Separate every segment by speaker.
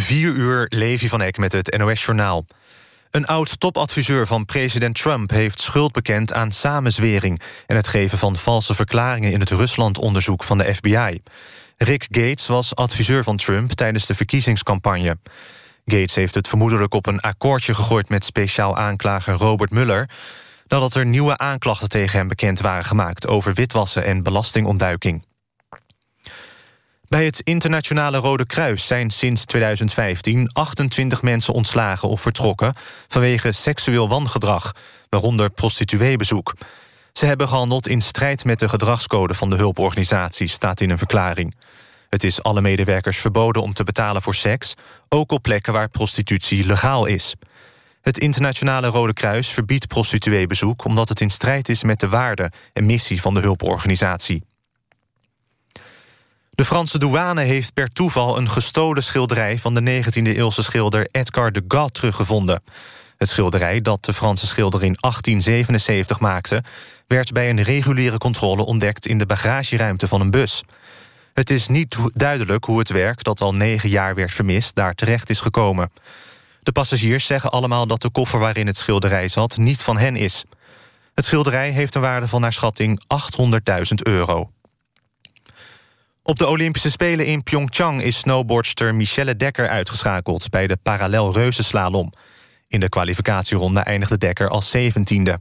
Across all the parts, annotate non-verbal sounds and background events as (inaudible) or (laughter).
Speaker 1: 4 uur, Levi van Eck met het NOS-journaal. Een oud-topadviseur van president Trump heeft schuld bekend aan samenzwering... en het geven van valse verklaringen in het Rusland-onderzoek van de FBI. Rick Gates was adviseur van Trump tijdens de verkiezingscampagne. Gates heeft het vermoedelijk op een akkoordje gegooid... met speciaal aanklager Robert Mueller... nadat er nieuwe aanklachten tegen hem bekend waren gemaakt... over witwassen en belastingontduiking. Bij het Internationale Rode Kruis zijn sinds 2015 28 mensen ontslagen of vertrokken vanwege seksueel wangedrag, waaronder prostitueebezoek. Ze hebben gehandeld in strijd met de gedragscode van de hulporganisatie, staat in een verklaring. Het is alle medewerkers verboden om te betalen voor seks, ook op plekken waar prostitutie legaal is. Het Internationale Rode Kruis verbiedt prostitueebezoek omdat het in strijd is met de waarden en missie van de hulporganisatie. De Franse douane heeft per toeval een gestolen schilderij... van de 19e-eeuwse schilder Edgar Degas teruggevonden. Het schilderij dat de Franse schilder in 1877 maakte... werd bij een reguliere controle ontdekt in de bagageruimte van een bus. Het is niet duidelijk hoe het werk dat al negen jaar werd vermist... daar terecht is gekomen. De passagiers zeggen allemaal dat de koffer waarin het schilderij zat... niet van hen is. Het schilderij heeft een waarde van naar schatting 800.000 euro. Op de Olympische Spelen in Pyeongchang is snowboardster Michelle Dekker uitgeschakeld bij de parallel reuzenslalom. In de kwalificatieronde eindigde Dekker als zeventiende.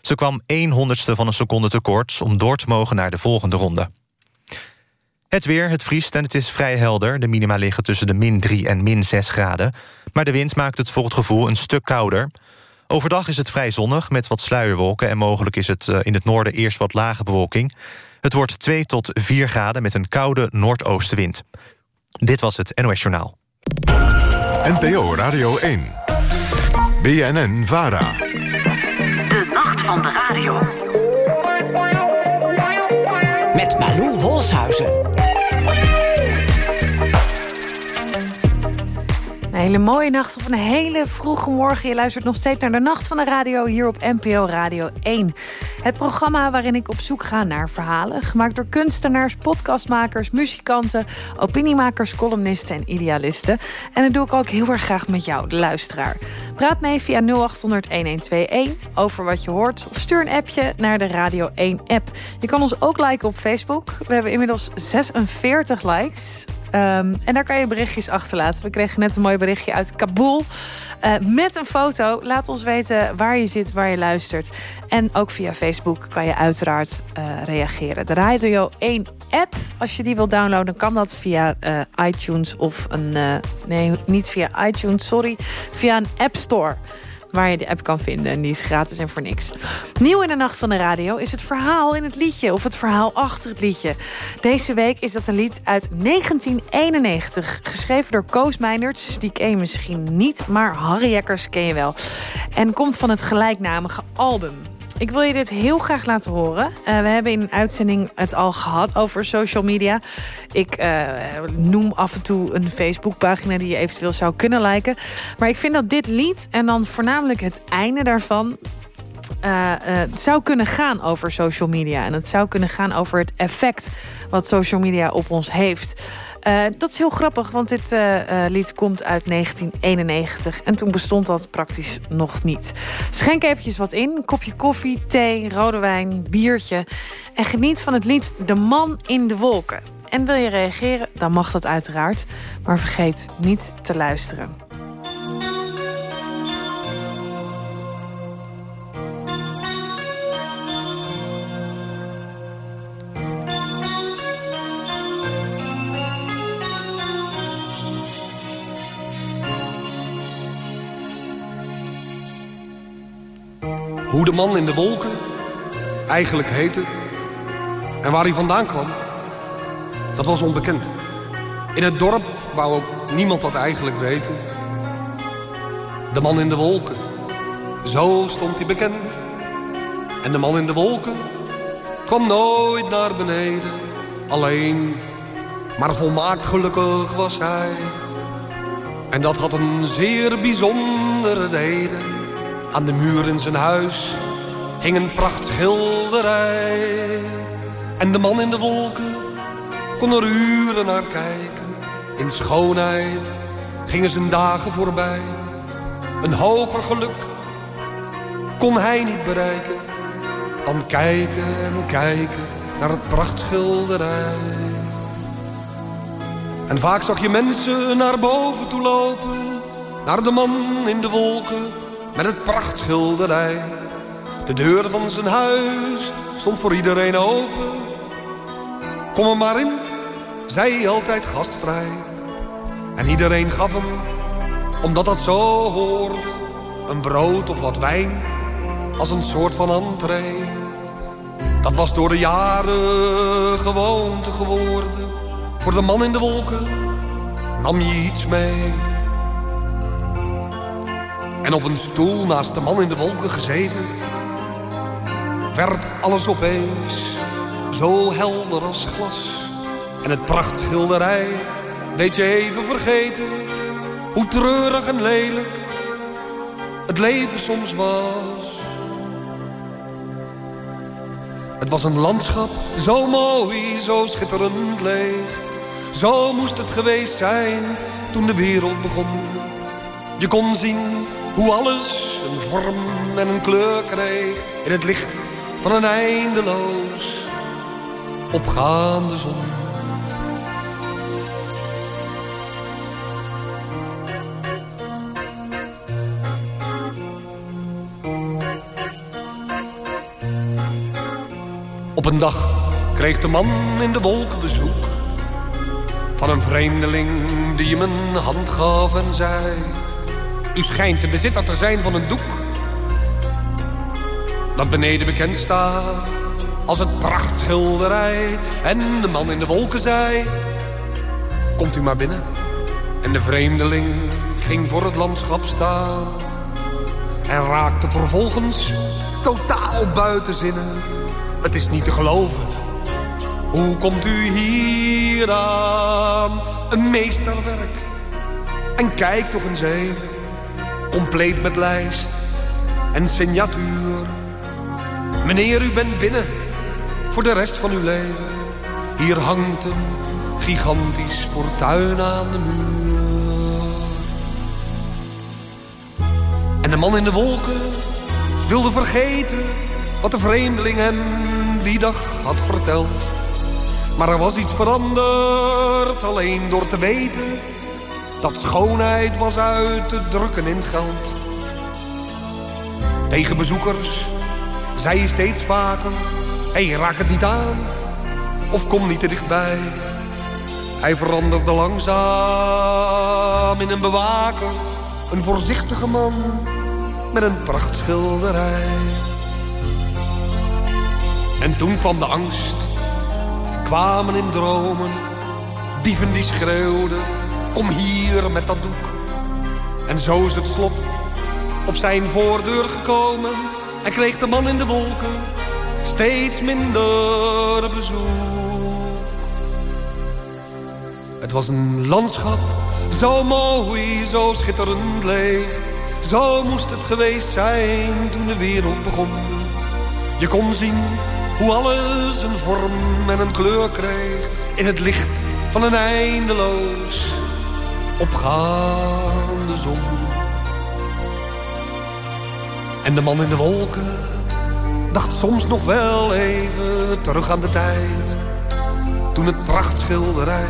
Speaker 1: Ze kwam 1 honderdste van een seconde tekort om door te mogen naar de volgende ronde. Het weer, het vriest en het is vrij helder. De minima liggen tussen de min 3 en min 6 graden. Maar de wind maakt het voor het gevoel een stuk kouder. Overdag is het vrij zonnig met wat sluierwolken... en mogelijk is het eh, in het noorden eerst wat lage bewolking. Het wordt 2 tot 4 graden met een koude noordoostenwind. Dit was het NOS Journaal.
Speaker 2: NPO Radio 1. BNN Vara.
Speaker 3: De nacht van de radio.
Speaker 4: Met Malou
Speaker 5: Een hele mooie nacht of een hele vroege morgen. Je luistert nog steeds naar de Nacht van de Radio hier op NPO Radio 1. Het programma waarin ik op zoek ga naar verhalen... gemaakt door kunstenaars, podcastmakers, muzikanten... opiniemakers, columnisten en idealisten. En dat doe ik ook heel erg graag met jou, de luisteraar. Praat mee via 0800-1121 over wat je hoort... of stuur een appje naar de Radio 1-app. Je kan ons ook liken op Facebook. We hebben inmiddels 46 likes... Um, en daar kan je berichtjes achterlaten. We kregen net een mooi berichtje uit Kabul. Uh, met een foto. Laat ons weten waar je zit, waar je luistert. En ook via Facebook kan je uiteraard uh, reageren. De Radio 1 app, als je die wilt downloaden... kan dat via uh, iTunes of een... nee, niet via iTunes, sorry. Via een App Store waar je de app kan vinden. En die is gratis en voor niks. Nieuw in de Nacht van de Radio is het verhaal in het liedje... of het verhaal achter het liedje. Deze week is dat een lied uit 1991. Geschreven door Koos Meinerts. Die ken je misschien niet, maar Harry Jekkers ken je wel. En komt van het gelijknamige album. Ik wil je dit heel graag laten horen. Uh, we hebben in een uitzending het al gehad over social media. Ik uh, noem af en toe een Facebookpagina die je eventueel zou kunnen liken. Maar ik vind dat dit lied en dan voornamelijk het einde daarvan... Uh, zou kunnen gaan over social media. En het zou kunnen gaan over het effect wat social media op ons heeft. Uh, dat is heel grappig, want dit lied komt uit 1991. En toen bestond dat praktisch nog niet. Schenk eventjes wat in. Kopje koffie, thee, rode wijn, biertje. En geniet van het lied De Man in de Wolken. En wil je reageren, dan mag dat uiteraard. Maar vergeet niet te luisteren.
Speaker 6: De man in de wolken eigenlijk heette en waar hij vandaan kwam, dat was onbekend. In het dorp wou ook niemand dat eigenlijk weten. De man in de wolken, zo stond hij bekend. En de man in de wolken kwam nooit naar beneden, alleen, maar volmaakt gelukkig was hij. En dat had een zeer bijzondere reden. Aan de muur in zijn huis hing een prachtschilderij. En de man in de wolken kon er uren naar kijken. In schoonheid gingen zijn dagen voorbij. Een hoger geluk kon hij niet bereiken. Dan kijken en kijken naar het prachtschilderij. En vaak zag je mensen naar boven toe lopen. Naar de man in de wolken met het prachtschilderij. De deur van zijn huis stond voor iedereen open. Kom er maar in, zei hij altijd gastvrij. En iedereen gaf hem, omdat dat zo hoorde... een brood of wat wijn, als een soort van entree. Dat was door de jaren gewoonte geworden. Voor de man in de wolken nam je iets mee. En op een stoel naast de man in de wolken gezeten... werd alles opeens zo helder als glas. En het prachtschilderij deed je even vergeten... hoe treurig en lelijk het leven soms was. Het was een landschap, zo mooi, zo schitterend leeg. Zo moest het geweest zijn toen de wereld begon. Je kon zien hoe alles een vorm en een kleur kreeg... in het licht van een eindeloos opgaande zon. Op een dag kreeg de man in de wolken bezoek van een vreemdeling die hem een hand gaf en zei... U schijnt de bezitter te zijn van een doek... dat beneden bekend staat als het prachtschilderij. En de man in de wolken zei... Komt u maar binnen. En de vreemdeling ging voor het landschap staan... en raakte vervolgens totaal buiten zinnen. Het is niet te geloven hoe komt u hier aan? Een meesterwerk. En kijk toch eens even. Compleet met lijst en signatuur. Meneer, u bent binnen. Voor de rest van uw leven. Hier hangt een gigantisch fortuin aan de muur. En de man in de wolken wilde vergeten... wat de vreemdeling hem die dag had verteld... Maar er was iets veranderd, alleen door te weten... dat schoonheid was uit te drukken in geld. Tegen bezoekers zei je steeds vaker... Hé, hey, raak het niet aan, of kom niet te dichtbij. Hij veranderde langzaam in een bewaker... een voorzichtige man met een prachtschilderij. En toen kwam de angst kwamen in dromen. Dieven die schreeuwden, kom hier met dat doek. En zo is het slot op zijn voordeur gekomen. En kreeg de man in de wolken steeds minder bezoek. Het was een landschap, zo mooi, zo schitterend leeg. Zo moest het geweest zijn toen de wereld begon. Je kon zien hoe alles een vorm en een kleur kreeg in het licht van een eindeloos opgaande zon. En de man in de wolken dacht soms nog wel even terug aan de tijd. Toen het prachtschilderij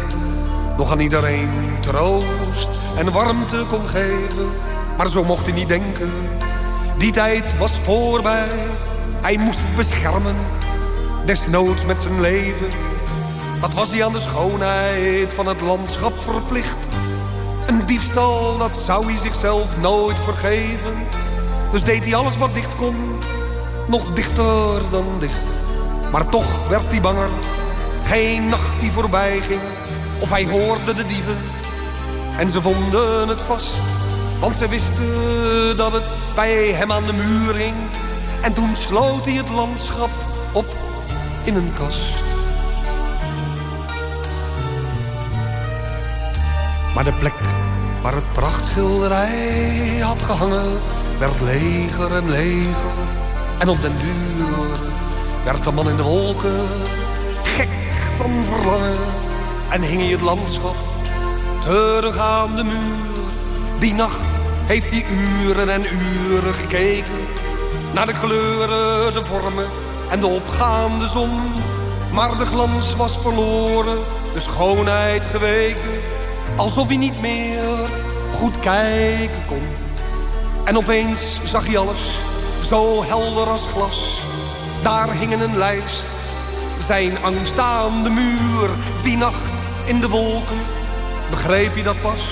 Speaker 6: nog aan iedereen troost en warmte kon geven. Maar zo mocht hij niet denken, die tijd was voorbij. Hij moest beschermen desnoods met zijn leven. Wat was hij aan de schoonheid van het landschap verplicht? Diefstal, dat zou hij zichzelf nooit vergeven. Dus deed hij alles wat dicht kon, nog dichter dan dicht. Maar toch werd hij banger, geen nacht die voorbij ging. Of hij hoorde de dieven en ze vonden het vast. Want ze wisten dat het bij hem aan de muur hing. En toen sloot hij het landschap op in een kast. Maar de plek waar het prachtschilderij had gehangen... werd leger en leger. En op den duur werd de man in de wolken gek van verlangen. En hing hij het landschap terug aan de muur. Die nacht heeft hij uren en uren gekeken. Naar de kleuren, de vormen en de opgaande zon. Maar de glans was verloren, de schoonheid geweken. Alsof hij niet meer goed kijken kon. En opeens zag hij alles, zo helder als glas. Daar hing een lijst, zijn angst aan de muur. Die nacht in de wolken, begreep hij dat pas.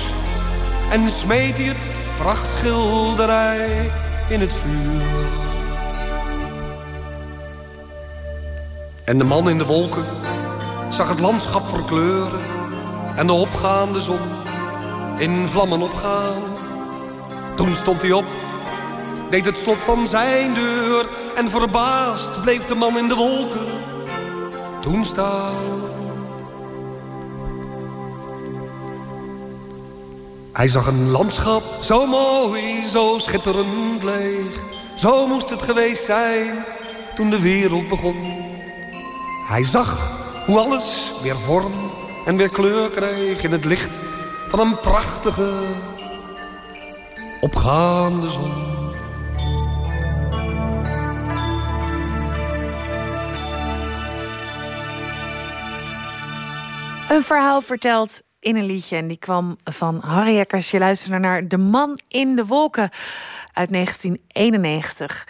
Speaker 6: En smeet hij het prachtschilderij in het vuur. En de man in de wolken zag het landschap verkleuren... en de opgaande zon in vlammen opgaan. Toen stond hij op, deed het slot van zijn deur... en verbaasd bleef de man in de wolken toen staan. Hij zag een landschap zo mooi, zo schitterend leeg. Zo moest het geweest zijn toen de wereld begon. Hij zag hoe alles weer vorm en weer kleur kreeg in het licht van een prachtige opgaande zon.
Speaker 5: Een verhaal verteld in een liedje. En die kwam van Harry Eckers. Je luisterde naar De Man in de Wolken uit 1991.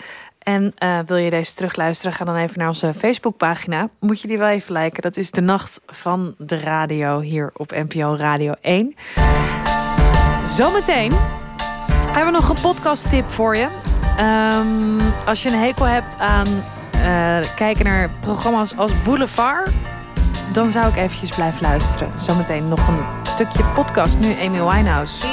Speaker 5: En uh, wil je deze terugluisteren, ga dan even naar onze Facebookpagina. Moet je die wel even liken. Dat is De Nacht van de Radio hier op NPO Radio 1. Zometeen hebben we nog een podcast-tip voor je. Um, als je een hekel hebt aan uh, kijken naar programma's als Boulevard dan zou ik eventjes blijven luisteren. Zometeen nog een stukje podcast. Nu Amy Winehouse.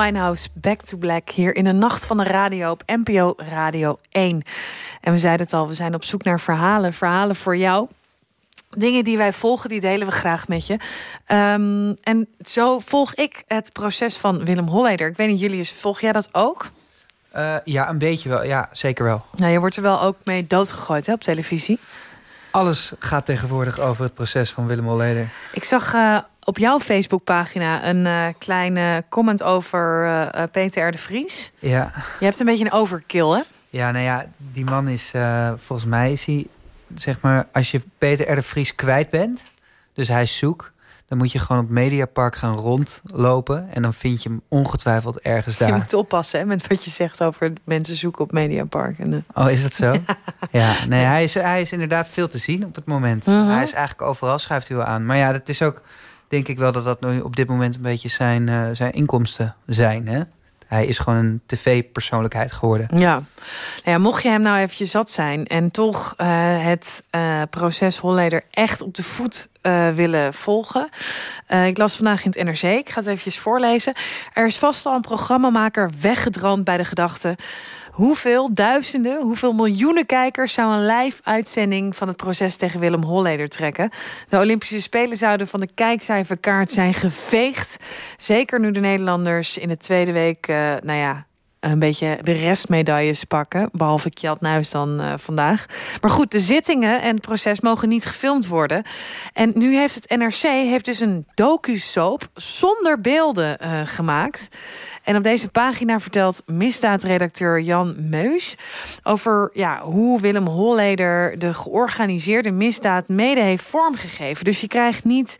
Speaker 5: Winehouse, Back to Black... hier in de Nacht van de Radio op NPO Radio 1. En we zeiden het al, we zijn op zoek naar verhalen. Verhalen voor jou. Dingen die wij volgen, die delen we graag met je. Um, en zo volg ik het proces van Willem Holleder. Ik weet niet, jullie, volg jij dat ook?
Speaker 7: Uh, ja, een beetje wel. Ja, zeker wel.
Speaker 5: Nou, je wordt er wel ook mee doodgegooid hè, op televisie.
Speaker 7: Alles gaat tegenwoordig over het proces van Willem Holleder.
Speaker 5: Ik zag uh, op jouw Facebookpagina een uh, kleine comment over uh, Peter R. de Vries.
Speaker 7: Ja.
Speaker 5: Je hebt een beetje een overkill, hè?
Speaker 7: Ja, nou ja, die man is, volgens mij is hij, zeg maar, als je Peter R. de Vries kwijt bent, dus hij is zoek, dan moet je gewoon op Mediapark gaan rondlopen. En dan vind je hem ongetwijfeld ergens daar.
Speaker 5: Je moet oppassen hè, met wat je zegt over mensen zoeken op Mediapark. En,
Speaker 7: Oh, is dat zo? (laughs) ja, nee, hij is, hij is inderdaad veel te zien op het moment.
Speaker 5: Mhm.
Speaker 7: Hij is eigenlijk overal, schuift hij wel aan. Maar ja, dat is ook, denk ik wel, dat dat nu op dit moment een beetje zijn, uh, zijn inkomsten zijn. Hè? Hij is gewoon een tv-persoonlijkheid geworden.
Speaker 5: Ja. Nou ja, mocht je hem nou eventjes zat zijn... en toch uh, het uh, proces Holleder echt op de voet uh, willen volgen. ik las vandaag in het NRC, ik ga het eventjes voorlezen. Er is vast al een programmamaker weggedroomd bij de gedachte... Hoeveel duizenden, hoeveel miljoenen kijkers zou een live uitzending van het proces tegen Willem Holleder trekken? De Olympische Spelen zouden van de kijkcijferkaart zijn geveegd. Zeker nu de Nederlanders in de tweede week, uh, nou ja, een beetje de restmedailles pakken. Behalve Kjeld Nuis dan uh, vandaag. Maar goed, de zittingen en het proces mogen niet gefilmd worden. En nu heeft het NRC heeft dus een docu-soap zonder beelden uh, gemaakt. En op deze pagina vertelt misdaadredacteur Jan Meus... over ja, hoe Willem Holleder de georganiseerde misdaad mede heeft vormgegeven. Dus je krijgt niet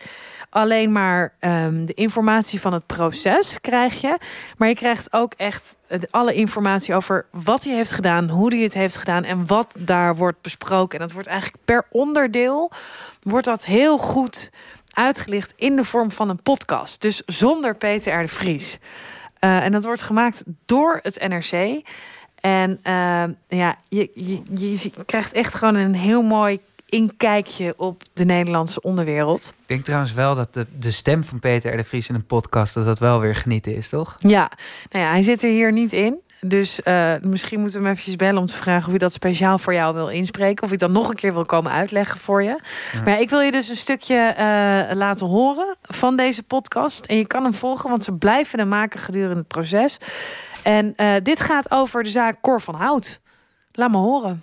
Speaker 5: alleen maar um, de informatie van het proces krijg je. Maar je krijgt ook echt alle informatie over wat hij heeft gedaan... hoe hij het heeft gedaan en wat daar wordt besproken. En dat wordt eigenlijk per onderdeel... wordt dat heel goed uitgelicht in de vorm van een podcast. Dus zonder Peter de Vries. Uh, en dat wordt gemaakt door het NRC. En uh, ja, je, je krijgt echt gewoon een heel mooi inkijkje op de Nederlandse onderwereld.
Speaker 7: Ik denk trouwens wel dat de, de stem van Peter R. de Vries in een podcast... dat dat wel weer genieten is, toch?
Speaker 5: Ja, nou ja hij zit er hier niet in. Dus uh, misschien moeten we hem eventjes bellen om te vragen... of hij dat speciaal voor jou wil inspreken. Of hij dan nog een keer wil komen uitleggen voor je. Ja. Maar ik wil je dus een stukje uh, laten horen van deze podcast. En je kan hem volgen, want ze blijven hem maken gedurende het proces. En uh, dit gaat over de zaak Cor van Hout. Laat me horen.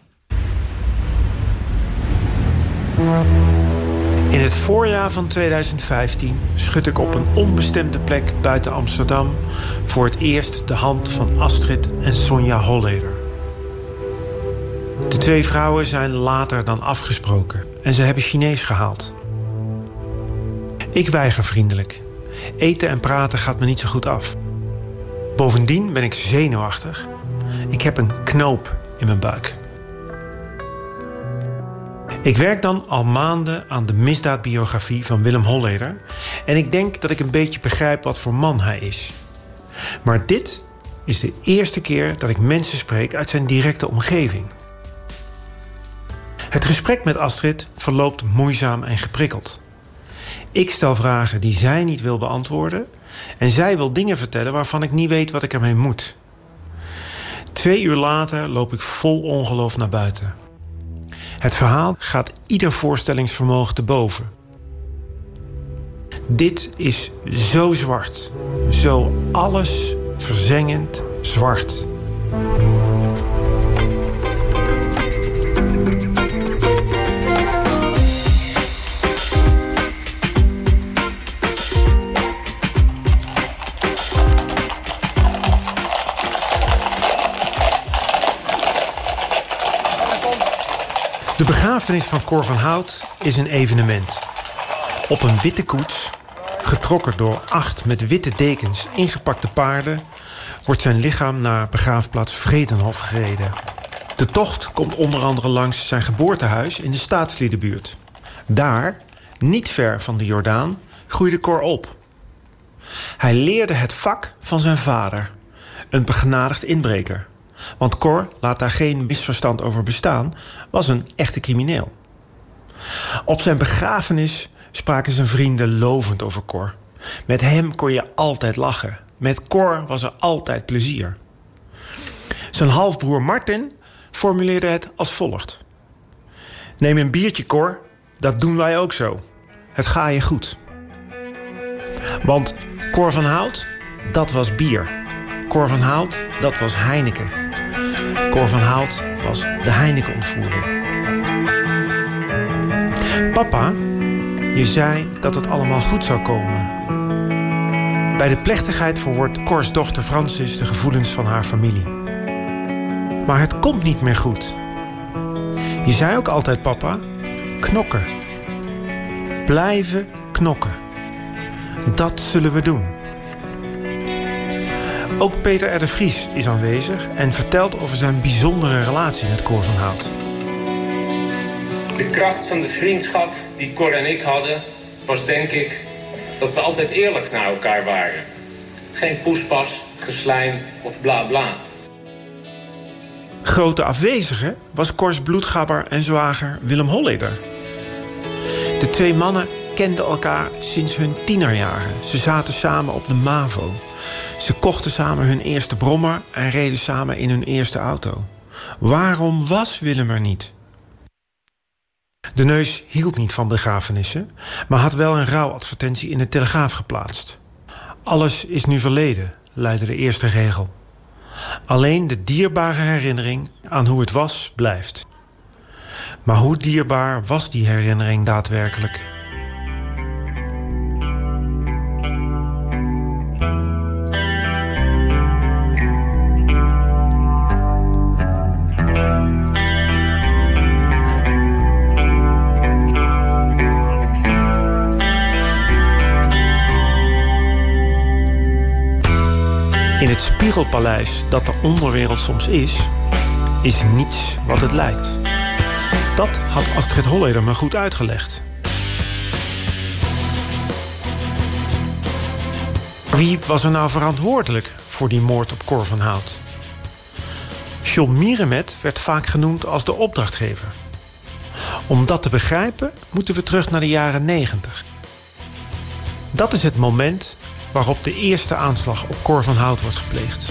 Speaker 8: In het voorjaar van 2015 schud ik op een onbestemde plek buiten Amsterdam... voor het eerst de hand van Astrid en Sonja Holleder. De twee vrouwen zijn later dan afgesproken en ze hebben Chinees gehaald. Ik weiger vriendelijk. Eten en praten gaat me niet zo goed af. Bovendien ben ik zenuwachtig. Ik heb een knoop in mijn buik. Ik werk dan al maanden aan de misdaadbiografie van Willem Holleder... en ik denk dat ik een beetje begrijp wat voor man hij is. Maar dit is de eerste keer dat ik mensen spreek uit zijn directe omgeving. Het gesprek met Astrid verloopt moeizaam en geprikkeld. Ik stel vragen die zij niet wil beantwoorden... en zij wil dingen vertellen waarvan ik niet weet wat ik ermee moet. Twee uur later loop ik vol ongeloof naar buiten... Het verhaal gaat ieder voorstellingsvermogen te boven. Dit is zo zwart. Zo alles verzengend zwart. Begrafenis van Cor van Hout is een evenement. Op een witte koets, getrokken door acht met witte dekens ingepakte paarden... wordt zijn lichaam naar begraafplaats Vredenhof gereden. De tocht komt onder andere langs zijn geboortehuis in de staatsliedenbuurt. Daar, niet ver van de Jordaan, groeide Cor op. Hij leerde het vak van zijn vader, een begenadigd inbreker... Want Cor, laat daar geen misverstand over bestaan, was een echte crimineel. Op zijn begrafenis spraken zijn vrienden lovend over Cor. Met hem kon je altijd lachen. met Cor was er altijd plezier. Zijn halfbroer Martin formuleerde het als volgt. Neem een biertje, Cor. Dat doen wij ook zo. Het ga je goed. Want Cor van Hout, dat was bier. Cor van Hout, dat was Heineken. Cor van Hout was de Heineken-ontvoering. Papa, je zei dat het allemaal goed zou komen. Bij de plechtigheid verwoordt Cors dochter Francis de gevoelens van haar familie. Maar het komt niet meer goed. Je zei ook altijd, papa, knokken. Blijven knokken. Dat zullen we doen. Ook Peter R. de Vries is aanwezig en vertelt over zijn bijzondere relatie met Cor van Hout.
Speaker 9: De kracht van de vriendschap die Cor en ik hadden, was denk ik dat we altijd eerlijk naar elkaar waren. Geen poespas, geslijm of bla bla.
Speaker 8: Grote afwezige was Cors bloedgabber en zwager Willem Holleder. De twee mannen kenden elkaar sinds hun tienerjaren. Ze zaten samen op de MAVO. Ze kochten samen hun eerste brommer en reden samen in hun eerste auto. Waarom was Willem er niet? De neus hield niet van begrafenissen, maar had wel een rouwadvertentie in de Telegraaf geplaatst. Alles is nu verleden, luidde de eerste regel. Alleen de dierbare herinnering aan hoe het was, blijft. Maar hoe dierbaar was die herinnering daadwerkelijk? Spiegelpaleis dat de onderwereld soms is, is niets wat het lijkt. Dat had Astrid Holleder me goed uitgelegd. Wie was er nou verantwoordelijk voor die moord op Cor van Hout? John werd vaak genoemd als de opdrachtgever. Om dat te begrijpen moeten we terug naar de jaren 90. Dat is het moment waarop de eerste aanslag op Cor van Hout wordt gepleegd.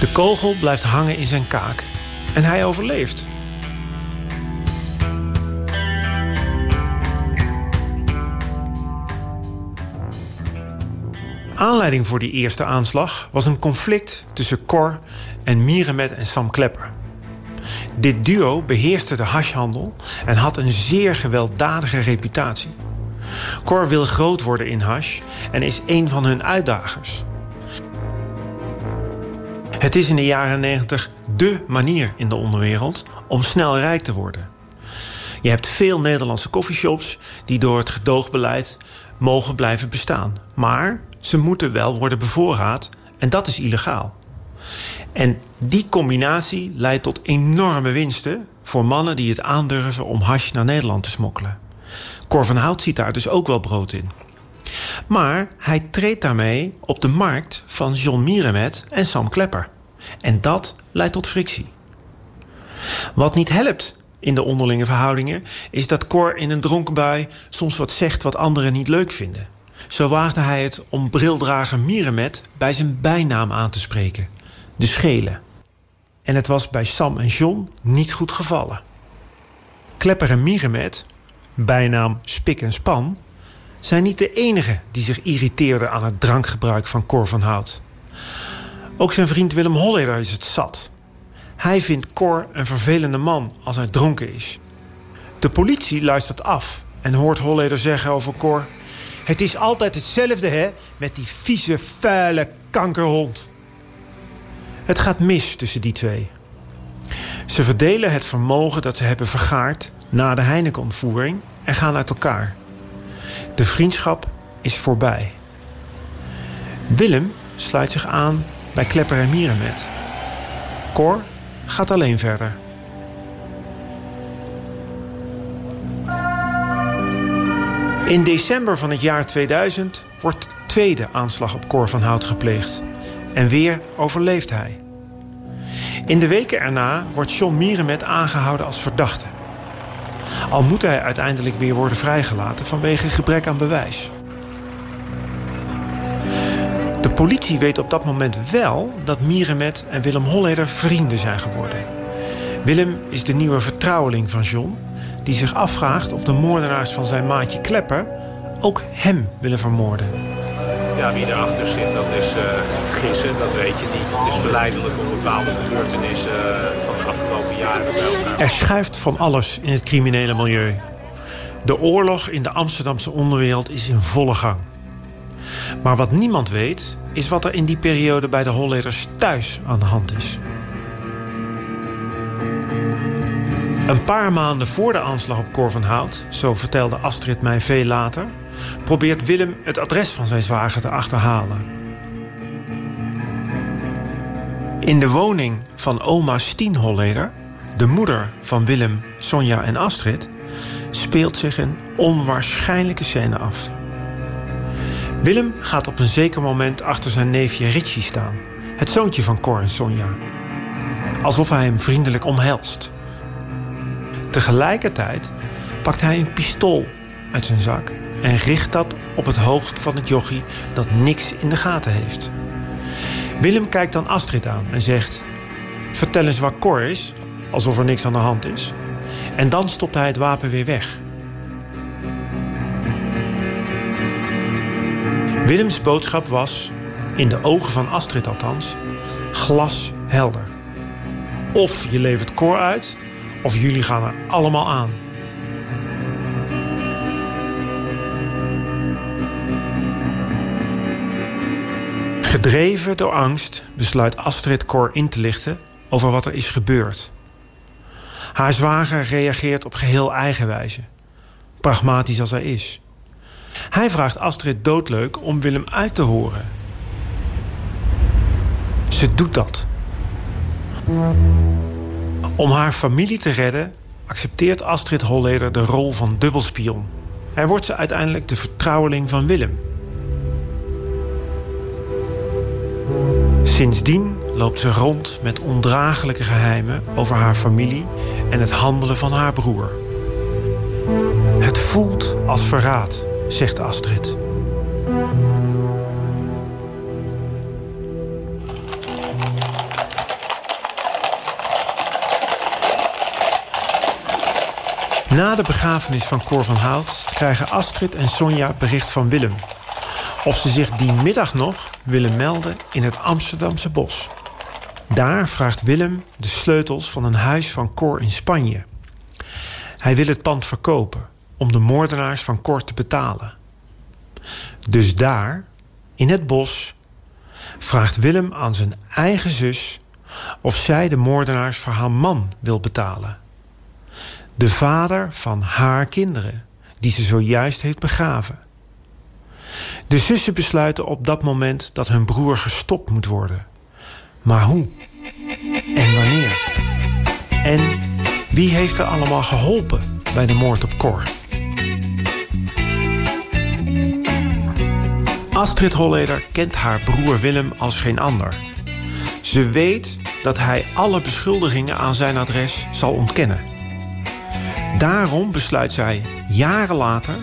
Speaker 8: De kogel blijft hangen in zijn kaak en hij overleeft. Aanleiding voor die eerste aanslag was een conflict tussen Cor en Mierenmet en Sam Klepper. Dit duo beheerste de hashhandel en had een zeer gewelddadige reputatie. Cor wil groot worden in hash en is een van hun uitdagers. Het is in de jaren 90 dé manier in de onderwereld om snel rijk te worden. Je hebt veel Nederlandse coffeeshops die door het gedoogbeleid mogen blijven bestaan. Maar ze moeten wel worden bevoorraad en dat is illegaal. En die combinatie leidt tot enorme winsten voor mannen die het aandurven om hash naar Nederland te smokkelen. Cor van Hout ziet daar dus ook wel brood in. Maar hij treedt daarmee op de markt van John Mierenmet en Sam Klepper. En dat leidt tot frictie. Wat niet helpt in de onderlinge verhoudingen... is dat Cor in een dronken bui soms wat zegt wat anderen niet leuk vinden. Zo waagde hij het om brildrager Mierenmet bij zijn bijnaam aan te spreken. De Schelen. En het was bij Sam en John niet goed gevallen. Klepper en Mierenmet bijnaam Spik en Span... zijn niet de enigen die zich irriteerden aan het drankgebruik van Cor van Hout. Ook zijn vriend Willem Holleder is het zat. Hij vindt Cor een vervelende man als hij dronken is. De politie luistert af en hoort Holleder zeggen over Cor... Het is altijd hetzelfde, hè, met die vieze, vuile kankerhond. Het gaat mis tussen die twee. Ze verdelen het vermogen dat ze hebben vergaard na de Heineken-ontvoering en gaan uit elkaar. De vriendschap is voorbij. Willem sluit zich aan bij Klepper en Mierenmet. Cor gaat alleen verder. In december van het jaar 2000 wordt de tweede aanslag op Cor van Hout gepleegd. En weer overleeft hij. In de weken erna wordt John Mierenmet aangehouden als verdachte. Al moet hij uiteindelijk weer worden vrijgelaten vanwege gebrek aan bewijs. De politie weet op dat moment wel dat Miremet en Willem Holleder vrienden zijn geworden. Willem is de nieuwe vertrouweling van John... die zich afvraagt of de moordenaars van zijn maatje Klepper... ook hem willen vermoorden.
Speaker 10: Ja, wie erachter zit, dat is uh, gissen, dat weet je niet. Het is verleidelijk om bepaalde gebeurtenissen uh, van de afgelopen jaren.
Speaker 8: Er schuift van alles in het criminele milieu. De oorlog in de Amsterdamse onderwereld is in volle gang. Maar wat niemand weet, is wat er in die periode bij de Holleders thuis aan de hand is. Een paar maanden voor de aanslag op Cor van Hout, zo vertelde Astrid mij veel later, probeert Willem het adres van zijn zwager te achterhalen. In de woning van oma Stien Holleder, de moeder van Willem, Sonja en Astrid, speelt zich een onwaarschijnlijke scène af. Willem gaat op een zeker moment achter zijn neefje Richie staan, het zoontje van Cor en Sonja. Alsof hij hem vriendelijk omhelst. Tegelijkertijd pakt hij een pistool uit zijn zak en richt dat op het hoofd van het jochie dat niks in de gaten heeft. Willem kijkt dan Astrid aan en zegt: Vertel eens waar Cor is, alsof er niks aan de hand is. En dan stopt hij het wapen weer weg. Willems boodschap was, in de ogen van Astrid althans, glashelder. Of je levert Cor uit, of jullie gaan er allemaal aan. Gedreven door angst besluit Astrid Cor in te lichten over wat er is gebeurd. Haar zwager reageert op geheel eigen wijze, pragmatisch als hij is. Hij vraagt Astrid doodleuk om Willem uit te horen. Ze doet dat. Om haar familie te redden accepteert Astrid Holleder de rol van dubbelspion. Hij wordt ze uiteindelijk de vertrouweling van Willem. Sindsdien loopt ze rond met ondraaglijke geheimen over haar familie en het handelen van haar broer. Het voelt als verraad, zegt Astrid. Na de begrafenis van Cor van Hout krijgen Astrid en Sonja bericht van Willem. Of ze zich die middag nog willen melden in het Amsterdamse bos. Daar vraagt Willem de sleutels van een huis van Cor in Spanje. Hij wil het pand verkopen om de moordenaars van Cor te betalen. Dus daar, in het bos, vraagt Willem aan zijn eigen zus of zij de moordenaars voor haar man wil betalen. De vader van haar kinderen, die ze zojuist heeft begraven. De zussen besluiten op dat moment dat hun broer gestopt moet worden. Maar hoe? En wanneer? En wie heeft er allemaal geholpen bij de moord op Cor? Astrid Holleder kent haar broer Willem als geen ander. Ze weet dat hij alle beschuldigingen aan zijn adres zal ontkennen. Daarom besluit zij jaren later,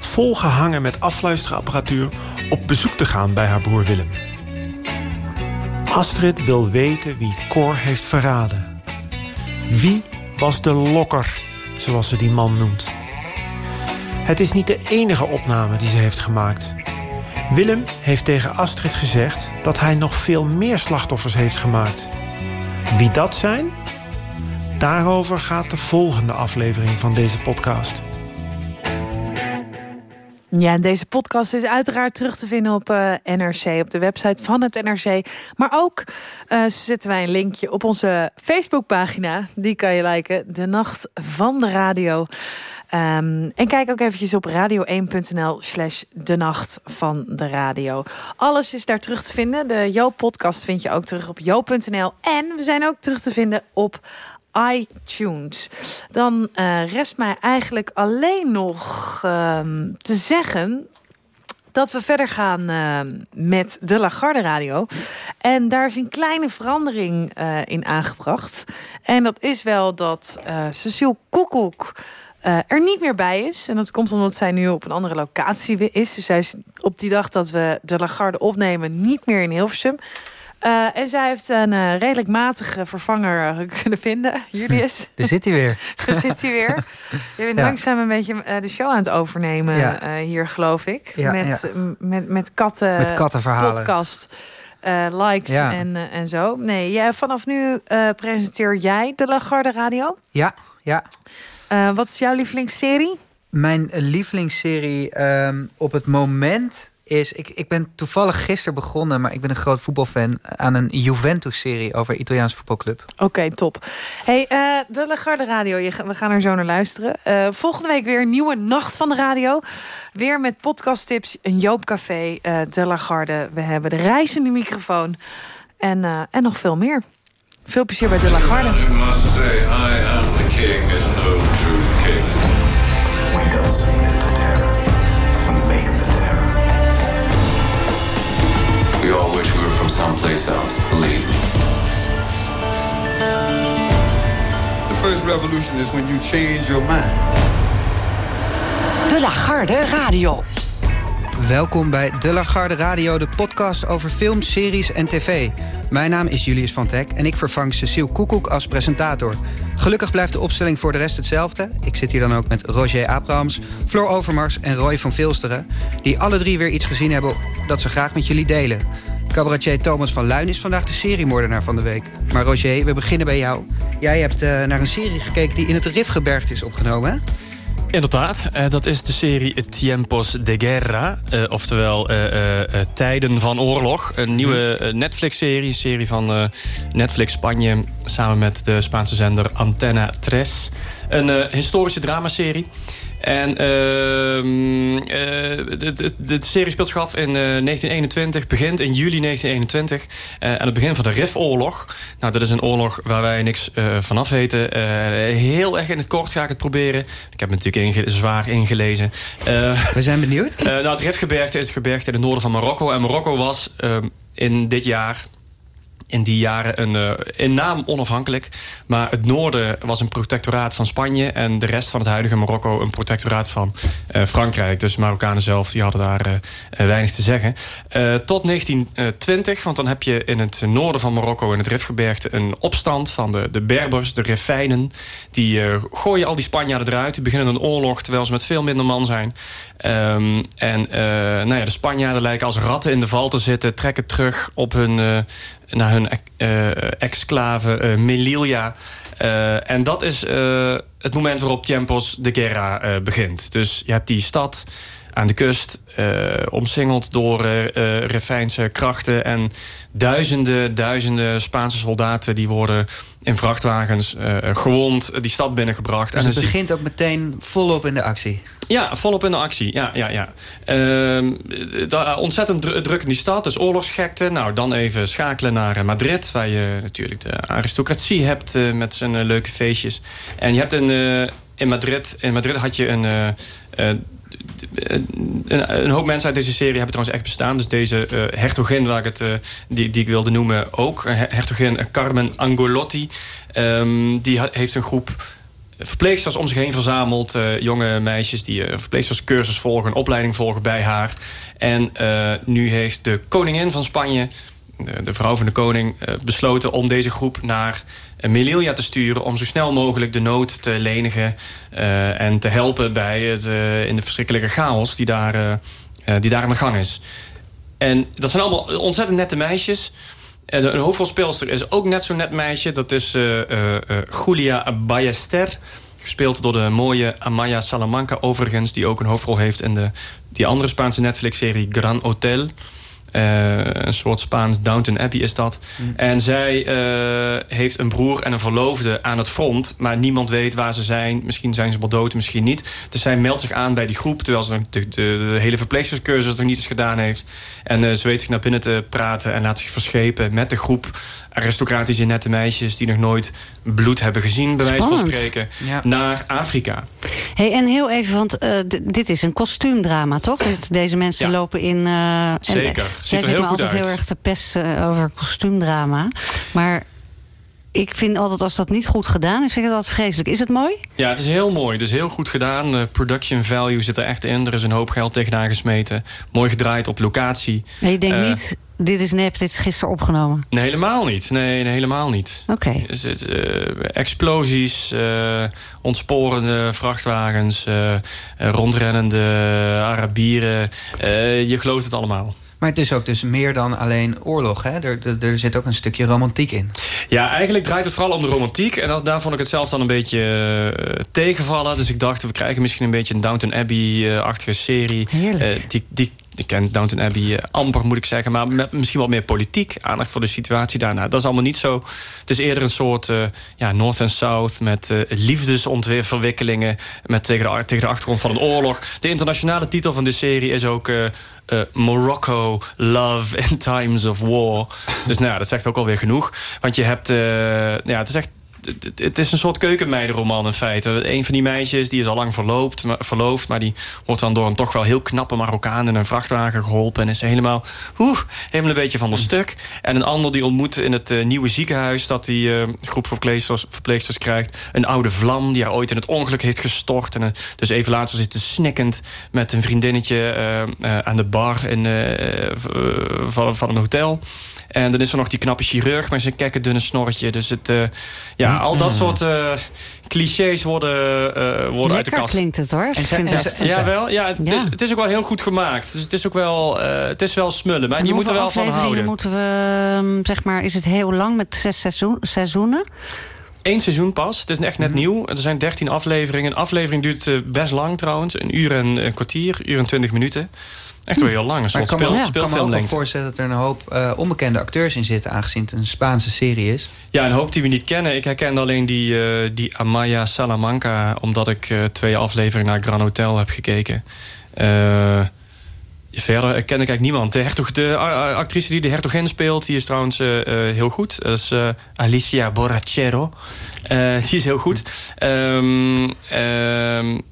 Speaker 8: volgehangen met afluisterapparatuur, op bezoek te gaan bij haar broer Willem. Astrid wil weten wie Cor heeft verraden. Wie was de lokker, zoals ze die man noemt? Het is niet de enige opname die ze heeft gemaakt. Willem heeft tegen Astrid gezegd dat hij nog veel meer slachtoffers heeft gemaakt. Wie dat zijn? Daarover gaat de volgende aflevering van deze podcast.
Speaker 5: Ja, deze podcast is uiteraard terug te vinden op uh, NRC, op de website van het NRC. Maar ook uh, zetten wij een linkje op onze Facebookpagina. Die kan je liken, De Nacht van de Radio. Um, en kijk ook eventjes op radio1.nl slash de nacht van de radio. Alles is daar terug te vinden. De Jo-podcast vind je ook terug op jo.nl. En we zijn ook terug te vinden op iTunes. Dan uh, rest mij eigenlijk alleen nog uh, te zeggen dat we verder gaan uh, met de Lagarde Radio. En daar is een kleine verandering uh, in aangebracht. En dat is wel dat Cecile Koekoek eh, er niet meer bij is. En dat komt omdat zij nu op een andere locatie is. Dus zij is op die dag dat we de Lagarde opnemen niet meer in Hilversum. Uh, en zij heeft een uh, redelijk matige vervanger uh, (laughs) kunnen vinden. Julius.
Speaker 7: Daar zit hij weer. (laughs)
Speaker 5: Daar zit hij weer. (laughs) Je bent ja. langzaam een beetje de show aan het overnemen ja. hier, geloof ik.
Speaker 7: Ja,
Speaker 5: met, met, met katten.
Speaker 7: Met kattenverhalen.
Speaker 5: Podcast. likes en, en zo. Nee, vanaf nu presenteer jij de Lagarde Radio.
Speaker 7: Ja, ja.
Speaker 5: wat is jouw lievelingsserie?
Speaker 7: Mijn lievelingsserie um, op het moment is... Ik, ik ben toevallig gisteren begonnen... maar ik ben een groot voetbalfan... aan een Juventus-serie over Italiaanse voetbalclub.
Speaker 5: Oké, okay, top. Hey, uh, de Lagarde Radio, we gaan er zo naar luisteren. Uh, volgende week weer een nieuwe Nacht van de Radio. Weer met podcasttips, een Joopcafé, uh, de Lagarde. We hebben de reizende microfoon en, en nog veel meer. Veel plezier bij de Lagarde.
Speaker 11: Someplace else, believe me.
Speaker 12: The first revolution is when you change your mind.
Speaker 4: De Lagarde Radio.
Speaker 7: Welkom bij De Lagarde Radio, de podcast over film, series en tv. Mijn naam is Julius van Teck en ik vervang Cecile Koekoek als presentator. Gelukkig blijft de opstelling voor de rest hetzelfde. Ik zit hier dan ook met Roger Abrahams, Floor Overmars en Roy van Vilsteren... die alle drie weer iets gezien hebben dat ze graag met jullie delen. Cabaretier Thomas van Luin is vandaag de seriemoordenaar van de week. Maar Roger, we beginnen bij jou. Jij hebt uh, naar een serie gekeken die in het Rifgebergte is opgenomen, hè?
Speaker 13: Inderdaad, uh, dat is de serie Tiempos de Guerra. Uh, oftewel uh, Tijden van Oorlog. Een nieuwe Netflix-serie. Een serie van Netflix Spanje samen met de Spaanse zender Antena 3. Een historische dramaserie. En uh, de, de, de, serie speelt zich af in uh, 1921, begint in juli 1921. Uh, aan het begin van de Rifoorlog. Nou, dat is een oorlog waar wij niks vanaf weten. heel erg in het kort ga ik het proberen. Ik heb me natuurlijk inge zwaar ingelezen. (laughs)
Speaker 7: We zijn benieuwd.
Speaker 13: nou, het Rifgebergte is het gebergte in het noorden van Marokko. En Marokko was ehm, in dit jaar in die jaren een, uh, in naam onafhankelijk. Maar het noorden was een protectoraat van Spanje... en de rest van het huidige Marokko een protectoraat van uh, Frankrijk. Dus Marokkanen zelf die hadden daar uh, weinig te zeggen. tot 1920, want dan heb je in het noorden van Marokko... in het Rifgebergte een opstand van de, de Berbers, de Refijnen. Die gooien al die Spanjaarden eruit. Die beginnen een oorlog terwijl ze met veel minder man zijn. Um, en nou ja, de Spanjaarden lijken als ratten in de val te zitten... trekken terug op hun naar hun uh, exclave Melilla. Uh, en dat is het moment waarop Tiempos de Guerra begint. Dus je hebt die stad aan de kust, omsingeld door Refijnse krachten... en duizenden, duizenden Spaanse soldaten die worden in vrachtwagens gewond die stad binnengebracht.
Speaker 7: Dus het begint ook meteen volop in de actie?
Speaker 13: Ja, volop in de actie. Ja, ja, ja. Uh, ontzettend druk in die stad, dus oorlogsgekte. Nou, dan even schakelen naar eh, Madrid... waar je natuurlijk de aristocratie hebt uh, met zijn uh, leuke feestjes. En je hebt een, in, Madrid, in Madrid had je een... Een, een, hoop mensen uit deze serie hebben trouwens echt bestaan. Dus deze uh, hertogin, waar ik het, uh, die, die ik wilde noemen, ook. Hertogin Carmen Angolotti. Um, die heeft een groep verpleegsters om zich heen verzameld. Uh, jonge meisjes die een verpleegsterscursus volgen, een opleiding volgen bij haar. En nu heeft de koningin van Spanje, de, de vrouw van de koning, besloten om deze groep naar Melilla te sturen... om zo snel mogelijk de nood te lenigen en te helpen bij het, in de verschrikkelijke chaos die daar, die daar aan de gang is. En dat zijn allemaal ontzettend nette meisjes... En een hoofdrolspeelster is ook net zo'n net meisje. Dat is Julia Ballester. Gespeeld door de mooie Amaya Salamanca overigens. Die ook een hoofdrol heeft in de, die andere Spaanse Netflix-serie Gran Hotel. Uh, een soort Spaans Downton Abbey is dat. Mm. En zij uh, heeft een broer en een verloofde aan het front. Maar niemand weet waar ze zijn. Misschien zijn ze wel dood, misschien niet. Dus zij meldt zich aan bij die groep... terwijl ze de, de, de hele verpleegsterscursus nog niet eens gedaan heeft. En uh, ze weet zich naar binnen te praten... en laat zich verschepen met de groep aristocratische nette meisjes... die nog nooit bloed hebben gezien, bij wijze van spreken... Ja. naar Afrika.
Speaker 14: Hey, en heel even, want uh, dit is een kostuumdrama, toch? Deze mensen ja. lopen in... Uh,
Speaker 13: Zeker,
Speaker 14: en, ziet er heel goed uit. altijd heel erg te pesten over kostuumdrama. Maar ik vind altijd als dat niet goed gedaan is, vind ik dat vreselijk. Is het mooi?
Speaker 13: Ja, het is heel mooi. Het is heel goed gedaan. De production value zit er echt in. Er is een hoop geld tegenaan gesmeten. Mooi gedraaid op locatie.
Speaker 14: En je denkt
Speaker 13: Eh,
Speaker 14: niet, dit is nep, dit is gisteren opgenomen.
Speaker 13: Nee, helemaal niet. Nee, nee helemaal niet.
Speaker 14: Oké.
Speaker 13: Eh, explosies, eh, ontsporende vrachtwagens, rondrennende Arabieren. Je gelooft het allemaal.
Speaker 7: Maar het is ook dus meer dan alleen oorlog. Hè? Er, er, er zit ook een stukje romantiek in.
Speaker 13: Ja, eigenlijk draait het vooral om de romantiek. En dat, daar vond ik het zelf dan een beetje eh, tegenvallen. Dus ik dacht, we krijgen misschien een beetje een Downton Abbey-achtige serie.
Speaker 14: Heerlijk.
Speaker 13: Eh, die, die, ik ken Downton Abbey eh, amper, moet ik zeggen. Maar met misschien wat meer politiek. Aandacht voor de situatie daarna. Dat is allemaal niet zo. Het is eerder een soort eh, ja, North en South... met uh. Met tegen, de, achtergrond van een oorlog. De internationale titel van de serie is ook... Morocco, Love in Times of War. Dus nou ja, dat zegt ook alweer genoeg. Want je hebt... Ja, het is echt het is een soort keukenmeidenroman in feite. Een van die meisjes die is al lang verloopt, verloofd... maar die wordt dan door een toch wel heel knappe Marokkaan... in een vrachtwagen geholpen en is helemaal... Helemaal een beetje van de stuk. En een ander die ontmoet in het uh, nieuwe ziekenhuis... dat die uh, groep verpleegsters, verpleegsters krijgt. Een oude vlam die haar ooit in het ongeluk heeft gestort. En uh, dus even later zit ze snikkend met een vriendinnetje... eh, aan de bar in, van, van een hotel... En dan is er nog die knappe chirurg met zijn kekke dunne snorretje. Dus het, uh, ja, al dat soort uh, clichés worden, uh, worden uit de kast.
Speaker 14: klinkt het hoor.
Speaker 13: En vind het, ja, wel. Ja, het, ja. het, is ook wel heel goed gemaakt. Dus het is ook wel, het is wel smullen. Maar
Speaker 14: en
Speaker 13: je moet er wel van houden.
Speaker 14: moeten we, zeg maar, is het heel lang met zes seizoen, seizoenen?
Speaker 13: Eén seizoen pas. Het is echt net nieuw. Er zijn 13 afleveringen. Een aflevering duurt best lang trouwens. Een uur en een kwartier. Een uur en twintig minuten. Echt wel heel lang. Een soort
Speaker 7: ik
Speaker 13: speel,
Speaker 7: ja, kan me ook wel
Speaker 13: speelfilmlengte.
Speaker 7: voorstellen dat er een hoop uh, onbekende acteurs in zitten... aangezien het een Spaanse serie is.
Speaker 13: Ja, een hoop die we niet kennen. Ik herkende alleen die, uh, die Amaya Salamanca... omdat ik uh, twee afleveringen naar Gran Hotel heb gekeken. verder ken ik eigenlijk niemand. De, hertog, de actrice die de hertogin speelt... die is trouwens heel goed. Dat is Alicia Borrachero. (laughs) die is heel goed. Um, um,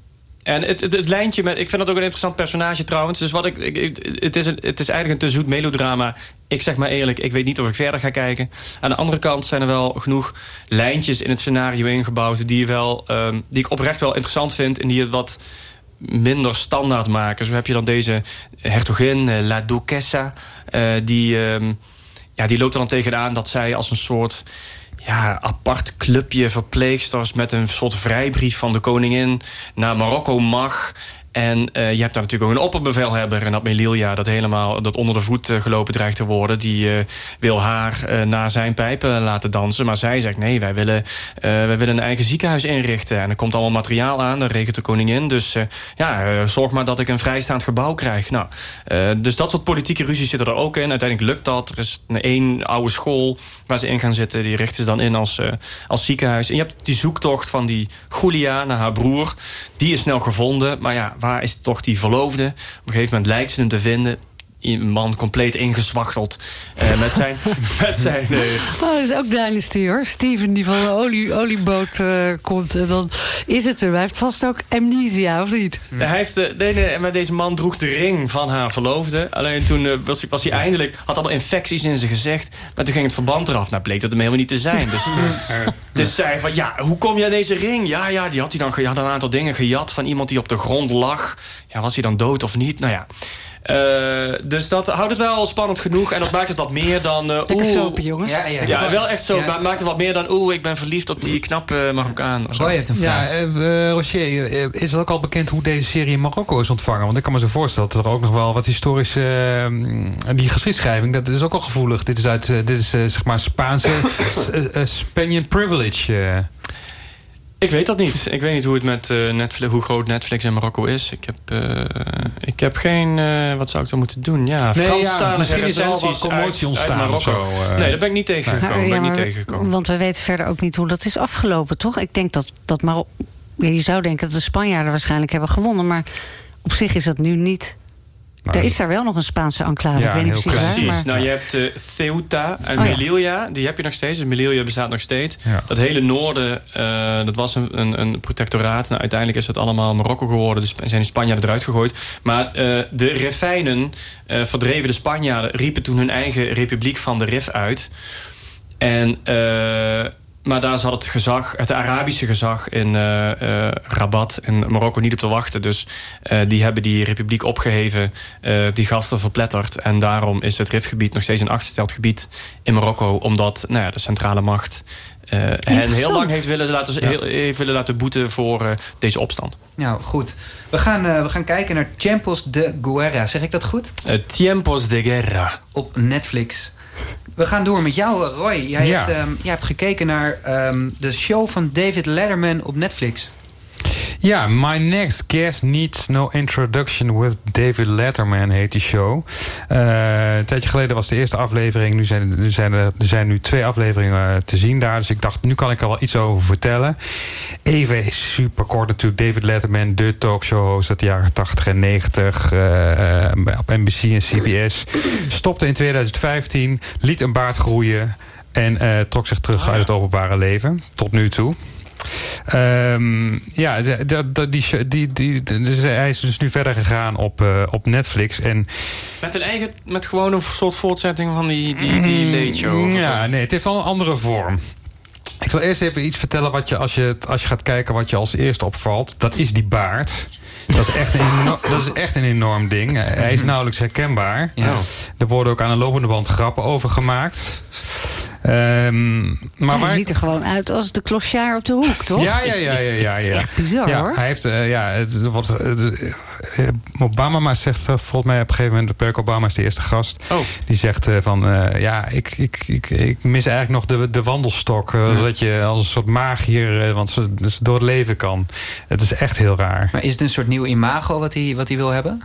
Speaker 13: en het, het, lijntje met... Ik vind dat ook een interessant personage trouwens. Dus wat ik... het, is het is eigenlijk een te zoet melodrama. Ik zeg maar eerlijk, ik weet niet of ik verder ga kijken. Aan de andere kant zijn er wel genoeg lijntjes in het scenario ingebouwd... die, wel, um, die ik oprecht wel interessant vind... en die het wat minder standaard maken. Zo heb je dan deze hertogin, La Duquesa... Uh, die, um, ja, die loopt er dan tegenaan dat zij als een soort ja, apart clubje verpleegsters met een soort vrijbrief van de koningin naar Marokko mag. En uh, je hebt daar natuurlijk ook een opperbevelhebber... en dat Melilla dat helemaal dat onder de voet uh, gelopen dreigt te worden. Die uh, wil haar naar zijn pijpen laten dansen. Maar zij zegt, nee, wij willen, wij willen een eigen ziekenhuis inrichten. En er komt allemaal materiaal aan, daar regelt de koningin. Dus ja, zorg maar dat ik een vrijstaand gebouw krijg. Nou, dus dat soort politieke ruzies zitten er ook in. Uiteindelijk lukt dat. Er is een één oude school waar ze in gaan zitten. Die richten ze dan in als, als ziekenhuis. En je hebt die zoektocht van die Julia naar haar broer. Die is snel gevonden, maar ja waar is toch die verloofde? Op een gegeven moment lijkt ze hem te vinden. Een man compleet ingezwachteld. Uh, met zijn... (laughs) met zijn uh...
Speaker 14: oh, dat is ook Dynasty hoor. Steven die van de olie, olieboot uh, komt. En dan is het er. Hij heeft vast ook amnesia, of niet?
Speaker 13: Nee, hij heeft, de, nee, nee, maar deze man droeg de ring van haar verloofde. Alleen toen was, was hij eindelijk... had allemaal infecties in zijn gezicht. Maar toen ging het verband eraf. Nou, bleek dat hem helemaal niet te zijn. Dus, dus zei van, ja, hoe kom je aan deze ring? Ja, ja, die had hij dan had een aantal dingen gejat... van iemand die op de grond lag. Ja, was hij dan dood of niet? Nou ja... Uh, dus dat houdt het wel spannend genoeg. En dat maakt het wat meer dan... Uh,
Speaker 14: oeh, sopen, jongens.
Speaker 13: Ja, ja, ja, wel echt zo. Ja. Maar maakt het wat meer dan... Oeh, ik ben verliefd op die knappe Marokkaan.
Speaker 7: Roy heeft een vraag.
Speaker 15: Ja, uh, Rocher, is het ook al bekend hoe deze serie in Marokko is ontvangen? Want ik kan me zo voorstellen dat er ook nog wel wat historische... die geschiedschrijving, dat is ook al gevoelig. Dit is uit, dit is zeg maar Spaanse... (laughs) Spanian privilege.
Speaker 13: Ik weet dat niet. Ik weet niet hoe, het met, uh, Netflix, hoe groot Netflix in Marokko is. Ik heb, uh, ik heb geen... Uh, wat zou ik dan moeten doen? Ja,
Speaker 15: nee,
Speaker 13: Franstalige
Speaker 15: ja, recensies ontstaan
Speaker 13: uit Marokko.
Speaker 15: Zo,
Speaker 13: nee, daar ben ik niet tegengekomen.
Speaker 14: Ja,
Speaker 13: ben ik
Speaker 14: maar,
Speaker 13: niet tegengekomen.
Speaker 14: Want we weten verder ook niet hoe dat is afgelopen, toch? Ik denk dat, dat Marokko... Je zou denken dat de Spanjaarden waarschijnlijk hebben gewonnen. Maar op zich is dat nu niet... Nou, er is daar wel nog een Spaanse enclave.
Speaker 15: Ja,
Speaker 14: ik weet niet precies waar.
Speaker 13: Precies.
Speaker 14: Maar...
Speaker 13: Nou, je hebt uh, Ceuta en
Speaker 14: Oh, ja.
Speaker 13: Melilla. Die heb je nog steeds. Melilla bestaat nog steeds.
Speaker 15: Ja.
Speaker 13: Dat hele noorden, uh, dat was een, een, een protectoraat. Nou, uiteindelijk is het allemaal Marokko geworden. Dus zijn de Spanjaarden eruit gegooid. Maar uh, de Rifijnen, verdreven de Spanjaarden... riepen toen hun eigen republiek van de Rif uit. En maar daar zat het gezag, het Arabische gezag in eh, eh, Rabat en Marokko niet op te wachten. Dus eh, die hebben die republiek opgeheven, eh, die gasten verpletterd. En daarom is het Rifgebied nog steeds een achtergesteld gebied in Marokko. Omdat nou ja, de centrale macht eh, hen heel lang heeft willen laten, heel, heeft willen laten boeten voor eh, deze opstand.
Speaker 7: Nou, goed. We gaan, eh, we gaan kijken naar Tiempos de Guerra. Zeg ik dat goed?
Speaker 13: Tiempos de Guerra.
Speaker 7: Op Netflix. We gaan door met jou, Roy. Jij,
Speaker 15: Ja.
Speaker 7: hebt, ehm, jij hebt gekeken naar ehm, de show van David Letterman op Netflix.
Speaker 15: Ja, My Next Guest Needs No Introduction with David Letterman heet die show. Eh, een tijdje geleden was de eerste aflevering. Nu zijn, er, zijn er, er zijn nu twee afleveringen te zien daar. Dus ik dacht, nu kan ik er wel iets over vertellen. Even super kort natuurlijk. David Letterman, de talkshow host uit de jaren 80 en 90. eh, eh, op NBC en CBS. Stopte in 2015, liet een baard groeien... en trok zich terug uit het openbare leven. Tot nu toe. Ehm, ja, de- die, die, die, dus hij is dus nu verder gegaan op, eh, op Netflix. En
Speaker 13: Met een eigen, met gewoon een soort voortzetting van die, die, die late show.
Speaker 15: ja, nee, het heeft wel een andere vorm. Ik zal eerst even iets vertellen wat je als, je als je gaat kijken wat je als eerste opvalt. Dat is die baard. Dat is echt een, eno- (laughs) dat is echt een enorm ding. Hij is nauwelijks herkenbaar.
Speaker 7: Ja.
Speaker 15: Er worden ook aan een lopende band grappen over gemaakt. Ehm, maar
Speaker 14: Hij
Speaker 15: waar,
Speaker 14: ziet er gewoon uit als de klosjaar op de hoek, toch?
Speaker 15: Ja, ja, ja, ja, ja.
Speaker 14: Dat is
Speaker 15: ja.
Speaker 14: echt bizar,
Speaker 15: ja,
Speaker 14: hoor.
Speaker 15: Hij heeft, eh, ja, het wordt, het, eh, Obama maar zegt eh, volgens mij op een gegeven moment, Barack Obama is de eerste gast.
Speaker 13: Oh.
Speaker 15: Die zegt eh, van, eh, ja, ik, ik, ik, ik mis eigenlijk nog de, de wandelstok. Zodat je als een soort magier, eh, want ze, dus door het leven kan. Het is echt heel raar.
Speaker 7: Maar is het een soort nieuw imago wat hij, wat hij wil hebben?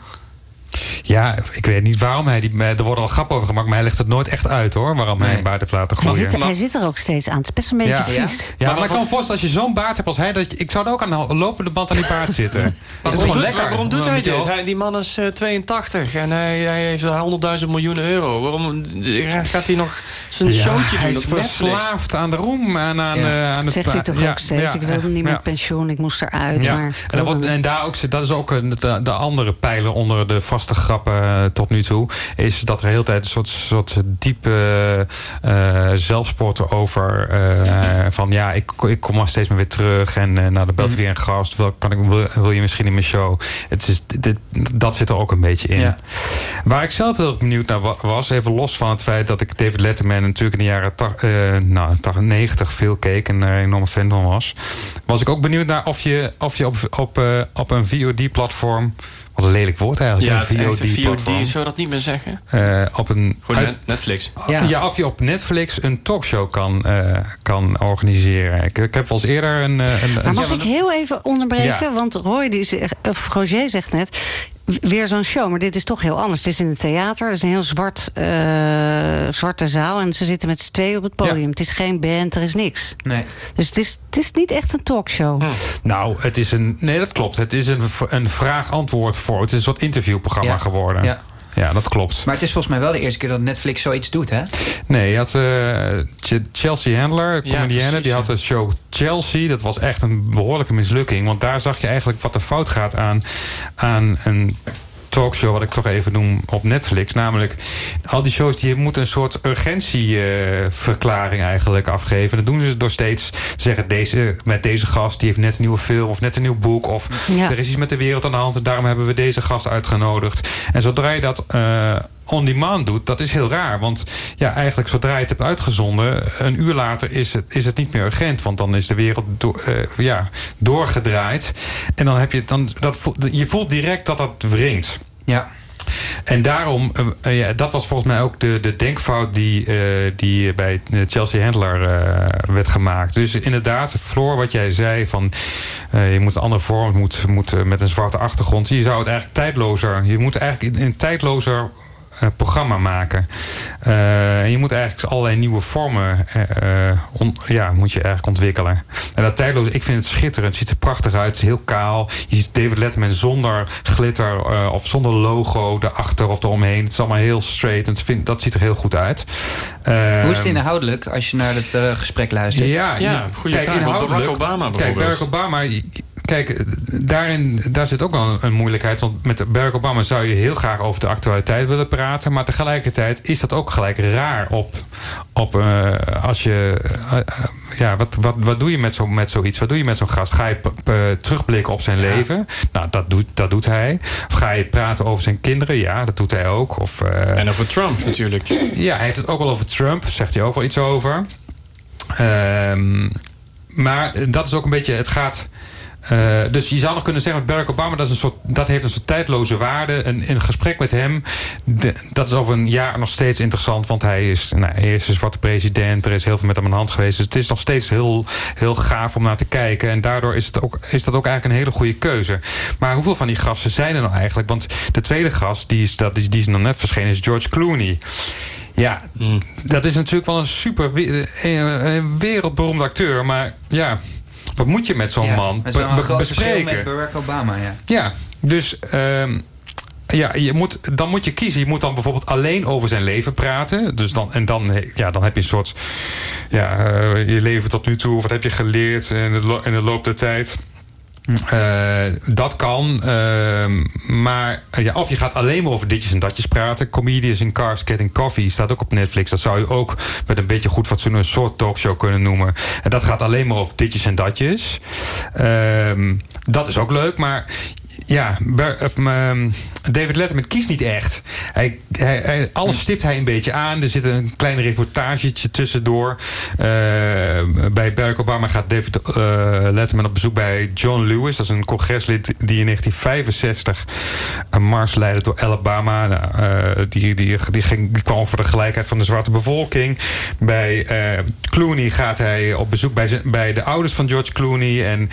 Speaker 15: Ja, ik weet niet waarom hij die. eh, Er worden al grappen over gemaakt, maar hij legt het nooit echt uit hoor. Waarom hij een baard heeft laten
Speaker 14: Hij
Speaker 15: groeien.
Speaker 14: zit, er, hij zit er ook steeds aan. Het is best een beetje
Speaker 15: Ja.
Speaker 14: vies.
Speaker 15: Ja, maar, ik kan me voorstellen, als je zo'n baard hebt als hij... Dat je, ik zou er ook aan de lopende band aan die baard (laughs) zitten.
Speaker 13: Maar
Speaker 15: Dat is
Speaker 13: doet,
Speaker 15: lekker.
Speaker 13: waarom doet
Speaker 15: Dan
Speaker 13: hij dit? Hij, die man is eh, 82 en hij, hij heeft 100.000 miljoen euro. Waarom eh, gaat hij nog zijn
Speaker 15: Ja,
Speaker 13: showtje
Speaker 15: hij
Speaker 13: doen
Speaker 15: is
Speaker 13: op Netflix?
Speaker 15: verslaafd aan de roem. En aan,
Speaker 7: Ja.
Speaker 15: eh, aan het
Speaker 14: Zegt hij toch
Speaker 15: ja,
Speaker 14: ook steeds.
Speaker 15: ja,
Speaker 14: ik wilde niet
Speaker 15: ja.
Speaker 14: met pensioen, ik moest eruit.
Speaker 15: Ja.
Speaker 14: Maar
Speaker 15: En, dat wordt- en daar ook, zit- dat is ook een- de, de andere pijler onder de vaste grappen eh, tot nu toe. Is dat er de hele tijd een soort, soort diepe eh zelfsport over. eh, van ja, ik, ik kom maar steeds maar weer terug. En eh nou, er belt weer een gast. Wil, kan ik, wil, wil je misschien in mijn show? Het is, dit, dat zit er ook een beetje in.
Speaker 7: Ja.
Speaker 15: Waar ik zelf heel benieuwd naar wa- was, even los van het feit dat ik David Letterman natuurlijk in de jaren tach- eh, nou, tach- 90 veel keek en er een enorme fan van was, was ik ook benieuwd naar of je, of je op, op, eh, op een VOD-platform, wat een lelijk woord eigenlijk,
Speaker 13: Ja,
Speaker 15: VOD-platform,
Speaker 13: VOD, zou je dat niet meer zeggen?
Speaker 15: eh, op een
Speaker 13: Gewoon
Speaker 15: uit-
Speaker 13: net- Netflix.
Speaker 7: Ja.
Speaker 15: ja. of je op Netflix een talkshow kan, eh, kan organiseren. Ik, ik heb wel eens eerder een... eh, een,
Speaker 14: Maar
Speaker 15: een-
Speaker 14: mag ik heel even onderbreken?
Speaker 15: Ja.
Speaker 14: Want Roy, die zegt, of Roger zegt net... weer zo'n show, maar dit is toch heel anders. Het is in het theater, het is een heel zwart, eh, zwarte zaal... en ze zitten met z'n tweeën op het podium. Het is geen band, er is niks.
Speaker 7: Nee.
Speaker 14: Dus het is, het is niet echt een talkshow.
Speaker 15: Nou, het is een... Nee, dat klopt. Het is een, een vraag-antwoord voor. Het is een soort interviewprogramma
Speaker 7: Ja.
Speaker 15: geworden.
Speaker 7: Ja.
Speaker 15: Ja, dat klopt.
Speaker 7: Maar het is volgens mij wel de eerste keer dat Netflix zoiets doet, hè?
Speaker 15: Nee, je had eh, Ch- Chelsea Handler, comedienne,
Speaker 13: precies,
Speaker 15: die had de show Chelsea. Dat was echt een behoorlijke mislukking. Want daar zag je eigenlijk wat er fout gaat aan, aan een talkshow, wat ik toch even noem, op Netflix. Namelijk, al die shows die moeten een soort urgentieverklaring eigenlijk afgeven. Dat doen ze door steeds te zeggen, deze, met deze gast, die heeft net een nieuwe film of net een nieuw boek. Of
Speaker 14: Ja.
Speaker 15: er is iets met de wereld aan de hand en daarom hebben we deze gast uitgenodigd. En zodra je dat eh, on demand doet, dat is heel raar. Want ja, eigenlijk zodra je het hebt uitgezonden, een uur later is het, is het niet meer urgent. Want dan is de wereld eh, ja, doorgedraaid. En dan heb je dan dat je voelt direct dat dat wringt.
Speaker 7: Ja.
Speaker 15: En daarom, eh, eh, ja, dat was volgens mij ook de, de denkfout die, die bij Chelsea Handler werd gemaakt. Dus inderdaad, Floor, wat jij zei, van je moet een andere vorm, moet, moet met een zwarte achtergrond. Je zou het eigenlijk tijdlozer, je moet eigenlijk in een tijdlozer programma maken. Eh, en je moet eigenlijk allerlei nieuwe vormen eh, eh, on- ja, moet je eigenlijk ontwikkelen. En dat tijdloos, ik vind het schitterend. Het ziet er prachtig uit. Het is heel kaal. Je ziet David Letterman zonder glitter eh, of zonder logo erachter of eromheen. Het is allemaal heel straight. En het vind, dat ziet er heel goed uit.
Speaker 7: Hoe is het inhoudelijk als je naar het eh, gesprek luistert?
Speaker 15: ja,
Speaker 13: Ja, goede
Speaker 15: kijk,
Speaker 13: vraag. Barack Obama
Speaker 15: Kijk,
Speaker 13: bijvoorbeeld.
Speaker 15: Barack Obama... Kijk, daarin, daar zit ook wel een, moeilijkheid. Want met Barack Obama zou je heel graag over de actualiteit willen praten. Maar tegelijkertijd is dat ook gelijk raar op... op eh, als je... eh, ja, wat, wat, wat doe je met, zo, met zoiets? Wat doe je met zo'n gast? Ga je terugblikken op zijn leven? Nou, dat doet, dat doet hij. Of ga je praten over zijn kinderen? Ja, dat doet hij ook. Of, eh,
Speaker 13: En over Trump natuurlijk.
Speaker 15: ja, hij heeft het ook wel over Trump. Zegt hij ook wel iets over. Ehm, maar dat is ook een beetje... Het gaat... eh, dus je zou nog kunnen zeggen Barack Obama... dat, is een soort, dat heeft een soort tijdloze waarde. Een, een gesprek met hem... de- dat is over een jaar nog steeds interessant. Want hij is, nou, hij is een zwarte president. Er is heel veel met hem aan de hand geweest. Dus het is nog steeds heel, heel gaaf om naar te kijken. En daardoor is, het ook, is dat ook eigenlijk een hele goede keuze. Maar hoeveel van die gasten zijn er nou eigenlijk? Want de tweede gast, die is, dat is, die is nog net verschenen... is George Clooney. Ja, dat is natuurlijk wel een super wereldberoemde acteur. Maar ja, wat moet je met zo'n
Speaker 7: Ja,
Speaker 15: man be- be- bespreken?
Speaker 7: met Barack Obama, ja.
Speaker 15: Ja, dus ehm, ja, je moet, dan moet je kiezen. Je moet dan bijvoorbeeld alleen over zijn leven praten. Dus dan, en dan, ja, dan heb je een soort... Ja, eh, je leven tot nu toe. Wat heb je geleerd in de, lo- in de loop der tijd? Eh, dat kan. ehm, maar eh, ja, of je gaat alleen maar over ditjes en datjes praten. Comedians in Cars Getting Coffee staat ook op Netflix. Dat zou je ook met een beetje goed fatsoen een soort talkshow kunnen noemen. En dat gaat alleen maar over ditjes en datjes. Ehm, dat is ook leuk, maar ja, ehm, David Letterman kiest niet echt. Hij, hij, alles stipt hij een beetje aan. Er zit een klein reportagetje tussendoor. Eh, bij Barack Obama gaat David eh, Letterman op bezoek bij John Lewis. Dat is een congreslid die in 1965 een mars leidde door Alabama. Nou, eh, die, die, die, ging, die kwam voor de gelijkheid van de zwarte bevolking. Bij Clooney gaat hij op bezoek bij, zijn, bij de ouders van George Clooney. En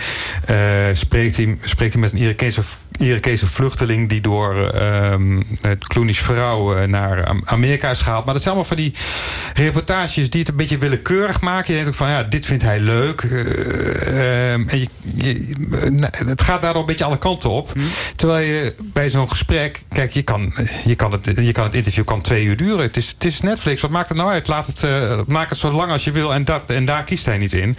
Speaker 15: spreekt, hij, spreekt hij met een Irakese, Irakese vluchteling... die door ehm het Clooney's vrouw eh, naar Am- Amerika is gehaald. Maar dat zijn allemaal van die reportages die het een beetje willekeurig maken. Je denkt ook van, ja, dit vindt hij leuk. Eh, ehm, en je, je- nou, het gaat daardoor een beetje alle kanten op. Terwijl je bij zo'n gesprek... Kijk, je kan, je, kan het, je kan het interview kan twee uur duren. Het is, het is Netflix. Wat maakt het nou uit? Laat het, eh, maak het zo lang als je wil. En, dat, en daar kiest hij niet in.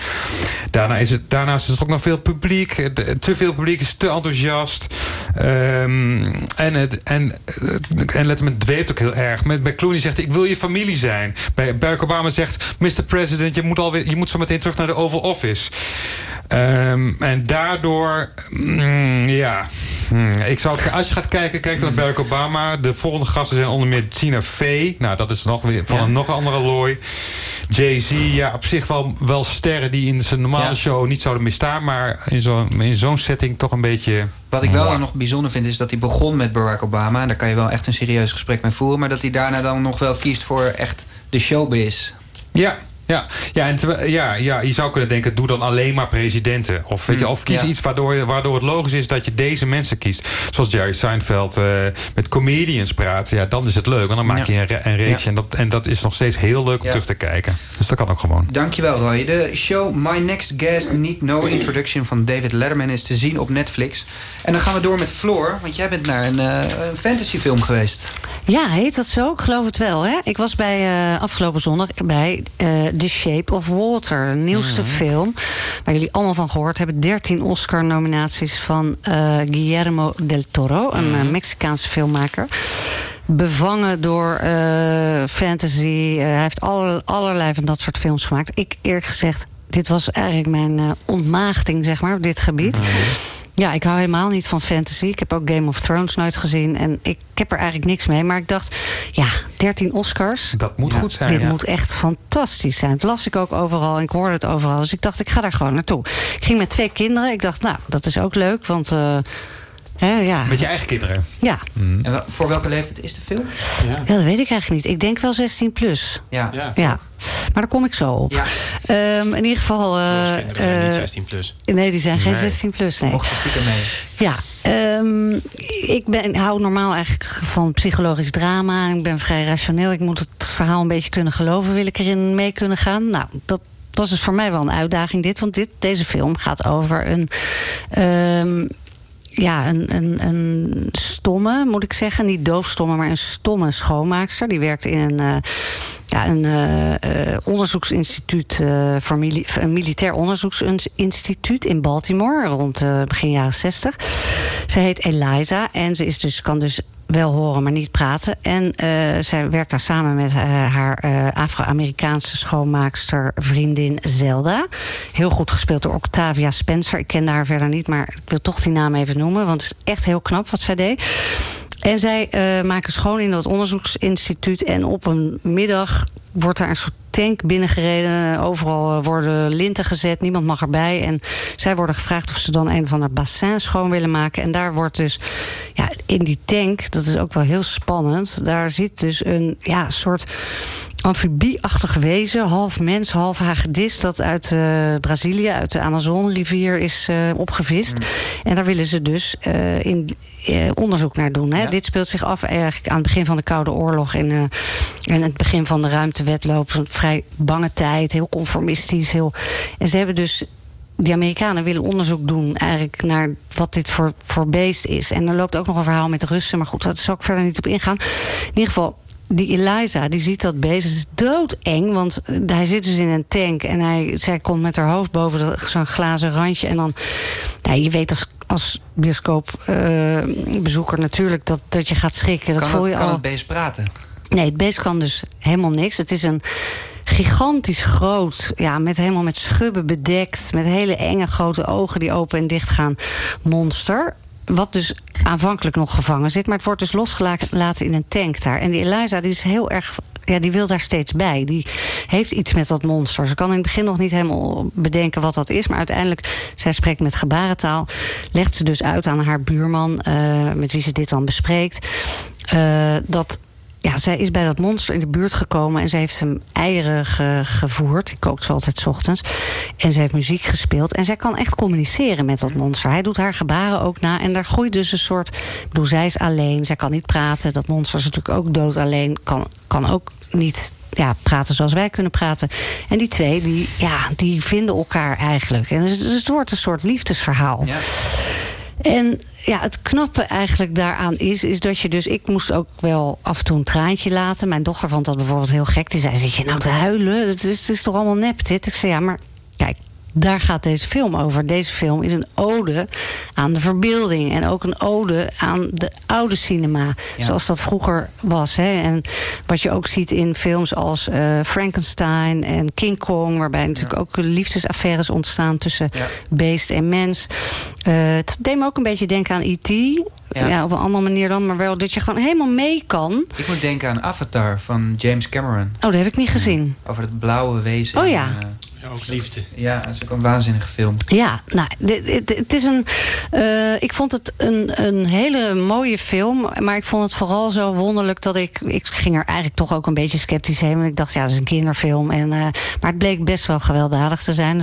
Speaker 15: Daarna is het, daarnaast is er ook nog veel publiek. Te veel publiek is te enthousiast. Ehm, en, het, en, eh, en Letterman dweept ook heel erg. Met, bij Clooney zegt hij, ik wil je familie zijn. Bij Barack Obama zegt, Mr. President, je moet, alweer, je moet zo meteen terug naar de Oval Office. Ehm, en daardoor, mm, ja, mm, ik zou, als je gaat kijken, kijk dan naar Barack Obama. De volgende gasten zijn onder meer Tina Fey. Nou, dat is nog weer van een nog andere looi. Jay-Z, ja, op zich wel, wel sterren die in zijn normale show niet zouden misstaan. Maar in zo'n in zo'n setting toch een beetje...
Speaker 7: Wat ik wel dan nog bijzonder vind is dat hij begon met Barack Obama. En daar kan je wel echt een serieus gesprek mee voeren. Maar dat hij daarna dan nog wel kiest voor echt de showbiz.
Speaker 15: Ja, ja, ja, en terwijl- ja, ja, je zou kunnen denken, doe dan alleen maar presidenten. Of, weet je,
Speaker 7: Mm,
Speaker 15: of kies
Speaker 7: ja.
Speaker 15: iets waardoor, waardoor het logisch is dat je deze mensen kiest. Zoals Jerry Seinfeld eh, met comedians praat. Ja, dan is het leuk. Want dan maak je een, een reeks.
Speaker 7: Ja.
Speaker 15: En, dat, en dat is nog steeds heel leuk om
Speaker 7: Ja.
Speaker 15: terug te kijken. Dus dat kan ook gewoon.
Speaker 7: Dankjewel Roy. De show My Next Guest Need No Introduction van David Letterman is te zien op Netflix. En dan gaan we door met Floor, want jij bent naar een, eh, een fantasyfilm geweest.
Speaker 14: Ja, heet dat zo? Ik geloof het wel. Hè? Ik was bij eh, afgelopen zondag bij eh, The Shape of Water, de nieuwste
Speaker 7: Mhm.
Speaker 14: film. Waar jullie allemaal van gehoord hebben. 13 Oscar-nominaties van eh, Guillermo del Toro, een
Speaker 7: Mhm.
Speaker 14: eh, Mexicaanse filmmaker. Bevangen door eh, fantasy. Hij heeft alle, allerlei van dat soort films gemaakt. Ik eerlijk gezegd, dit was eigenlijk mijn ontmaagding, zeg maar, op dit gebied. Ja, ik hou helemaal niet van fantasy. Ik heb ook Game of Thrones nooit gezien. En ik, heb er eigenlijk niks mee. Maar ik dacht, ja, 13 Oscars.
Speaker 15: Dat moet goed zijn.
Speaker 14: Dit
Speaker 15: ja.
Speaker 14: moet echt fantastisch zijn. Dat las ik ook overal en ik hoorde het overal. Dus ik dacht, ik ga daar gewoon naartoe. Ik ging met twee kinderen. Ik dacht, nou, dat is ook leuk. Want, eh, hè, ja.
Speaker 15: Met je eigen kinderen.
Speaker 14: Ja.
Speaker 7: En wel- voor welke leeftijd is de film?
Speaker 14: ja, dat weet ik eigenlijk niet. Ik denk wel 16 plus.
Speaker 7: Ja.
Speaker 14: Ja. Maar daar kom ik zo op.
Speaker 7: Ja.
Speaker 14: Ehm, in ieder geval... eh,
Speaker 13: Kinderen zijn niet
Speaker 14: eh,
Speaker 13: 16 plus.
Speaker 14: Nee, die zijn geen
Speaker 13: Nee.
Speaker 14: 16 plus. Nee.
Speaker 7: Mocht stiekem mee.
Speaker 14: Ja, ehm, ik ben, hou normaal eigenlijk van psychologisch drama. Ik ben vrij rationeel. Ik moet het verhaal een beetje kunnen geloven. Wil ik erin mee kunnen gaan? Nou, dat was dus voor mij wel een uitdaging dit. Want dit, deze film gaat over een... ehm, ja, een, een, een stomme, moet ik zeggen. Niet doofstomme, maar een stomme schoonmaakster. Die werkt in een, eh, ja, een eh, eh, onderzoeksinstituut... eh, voor mili- een militair onderzoeksinstituut in Baltimore... rond begin jaren 60. Ze heet Eliza en ze is dus, kan dus wel horen, maar niet praten. En eh, zij werkt daar samen met eh, haar eh, Afro-Amerikaanse schoonmaakster vriendin Zelda. Heel goed gespeeld door Octavia Spencer. Ik kende haar verder niet, maar ik wil toch die naam even noemen. Want het is echt heel knap wat zij deed. En zij maken schoon in dat onderzoeksinstituut. En op een middag wordt daar een soort tank binnengereden. Overal worden linten gezet, niemand mag erbij. En zij worden gevraagd of ze dan een van haar bassins schoon willen maken. En daar wordt dus, ja, in die tank, dat is ook wel heel spannend... daar zit dus een ja, soort amfibieachtig wezen, half mens, half hagedis... dat uit uh, Brazilië, uit de Amazonrivier is uh, opgevist. Mm. En daar willen ze dus uh, in, onderzoek naar doen. Hè? Ja. Dit speelt zich af eigenlijk aan het begin van de Koude Oorlog... en, en het begin van de ruimtewetloop. Een vrij bange tijd, heel conformistisch. Heel... En ze hebben dus die Amerikanen willen onderzoek doen eigenlijk naar wat dit voor, voor beest is. En er loopt ook nog een verhaal met de Russen. Maar goed, daar zal ik verder niet op ingaan. In ieder geval, die Eliza, die ziet dat beest. Het is doodeng, want hij zit dus in een tank. En hij, zij komt met haar hoofd boven zo'n glazen randje. En dan, nou, je weet als, als bioscoopbezoeker uh, natuurlijk dat, dat je gaat schrikken. Dat
Speaker 7: kan
Speaker 14: voel
Speaker 7: het,
Speaker 14: je
Speaker 7: kan
Speaker 14: al.
Speaker 7: het beest praten?
Speaker 14: Nee, het beest kan dus helemaal niks. Het is een gigantisch groot, ja, met helemaal met schubben bedekt... met hele enge grote ogen die open en dicht gaan, monster. Wat dus aanvankelijk nog gevangen zit. Maar het wordt dus losgelaten in een tank daar. En die Eliza die is heel erg ja, die wil daar steeds bij. Die heeft iets met dat monster. Ze kan in het begin nog niet helemaal bedenken wat dat is. Maar uiteindelijk, zij spreekt met gebarentaal. Legt ze dus uit aan haar buurman, uh, met wie ze dit dan bespreekt. Uh, dat ja, zij is bij dat monster in de buurt gekomen en ze heeft hem eieren ge gevoerd. Die kookt ze altijd 's ochtends. En ze heeft muziek gespeeld. En zij kan echt communiceren met dat monster. Hij doet haar gebaren ook na. En daar groeit dus een soort. Ik bedoel, zij is alleen. Zij kan niet praten. Dat monster is natuurlijk ook dood alleen. Kan, kan ook niet ja, praten zoals wij kunnen praten. En die twee, die, ja, die vinden elkaar eigenlijk. En dus, dus het wordt een soort liefdesverhaal. Ja. En ja, het knappe eigenlijk daaraan is, is dat je dus... Ik moest ook wel af en toe een traantje laten. Mijn dochter vond dat bijvoorbeeld heel gek. Die zei, zit je nou te huilen? Het is, het is toch allemaal nep dit? Ik zei, ja, maar kijk, daar gaat deze film over. Deze film is een ode aan de verbeelding. En ook een ode aan de oude cinema. Ja. Zoals dat vroeger was. Hè. En wat je ook ziet in films als uh, Frankenstein en King Kong. Waarbij natuurlijk ja. ook liefdesaffaires ontstaan tussen ja. beest en mens. Uh, het deed me ook een beetje denken aan E.T. Ja. ja. op een andere manier dan. Maar wel dat je gewoon helemaal mee kan.
Speaker 7: Ik moet denken aan Avatar van James Cameron.
Speaker 14: Oh, dat heb ik niet gezien.
Speaker 7: Over het blauwe wezen.
Speaker 14: Oh ja.
Speaker 7: En, uh,
Speaker 10: ja, ook liefde.
Speaker 7: Ja, dat is ook een waanzinnige film.
Speaker 14: Ja, nou, het is een. Uh, ik vond het een, een hele mooie film. Maar ik vond het vooral zo wonderlijk dat ik. Ik ging er eigenlijk toch ook een beetje sceptisch heen. Want ik dacht, ja, het is een kinderfilm. En, uh, maar het bleek best wel gewelddadig te zijn.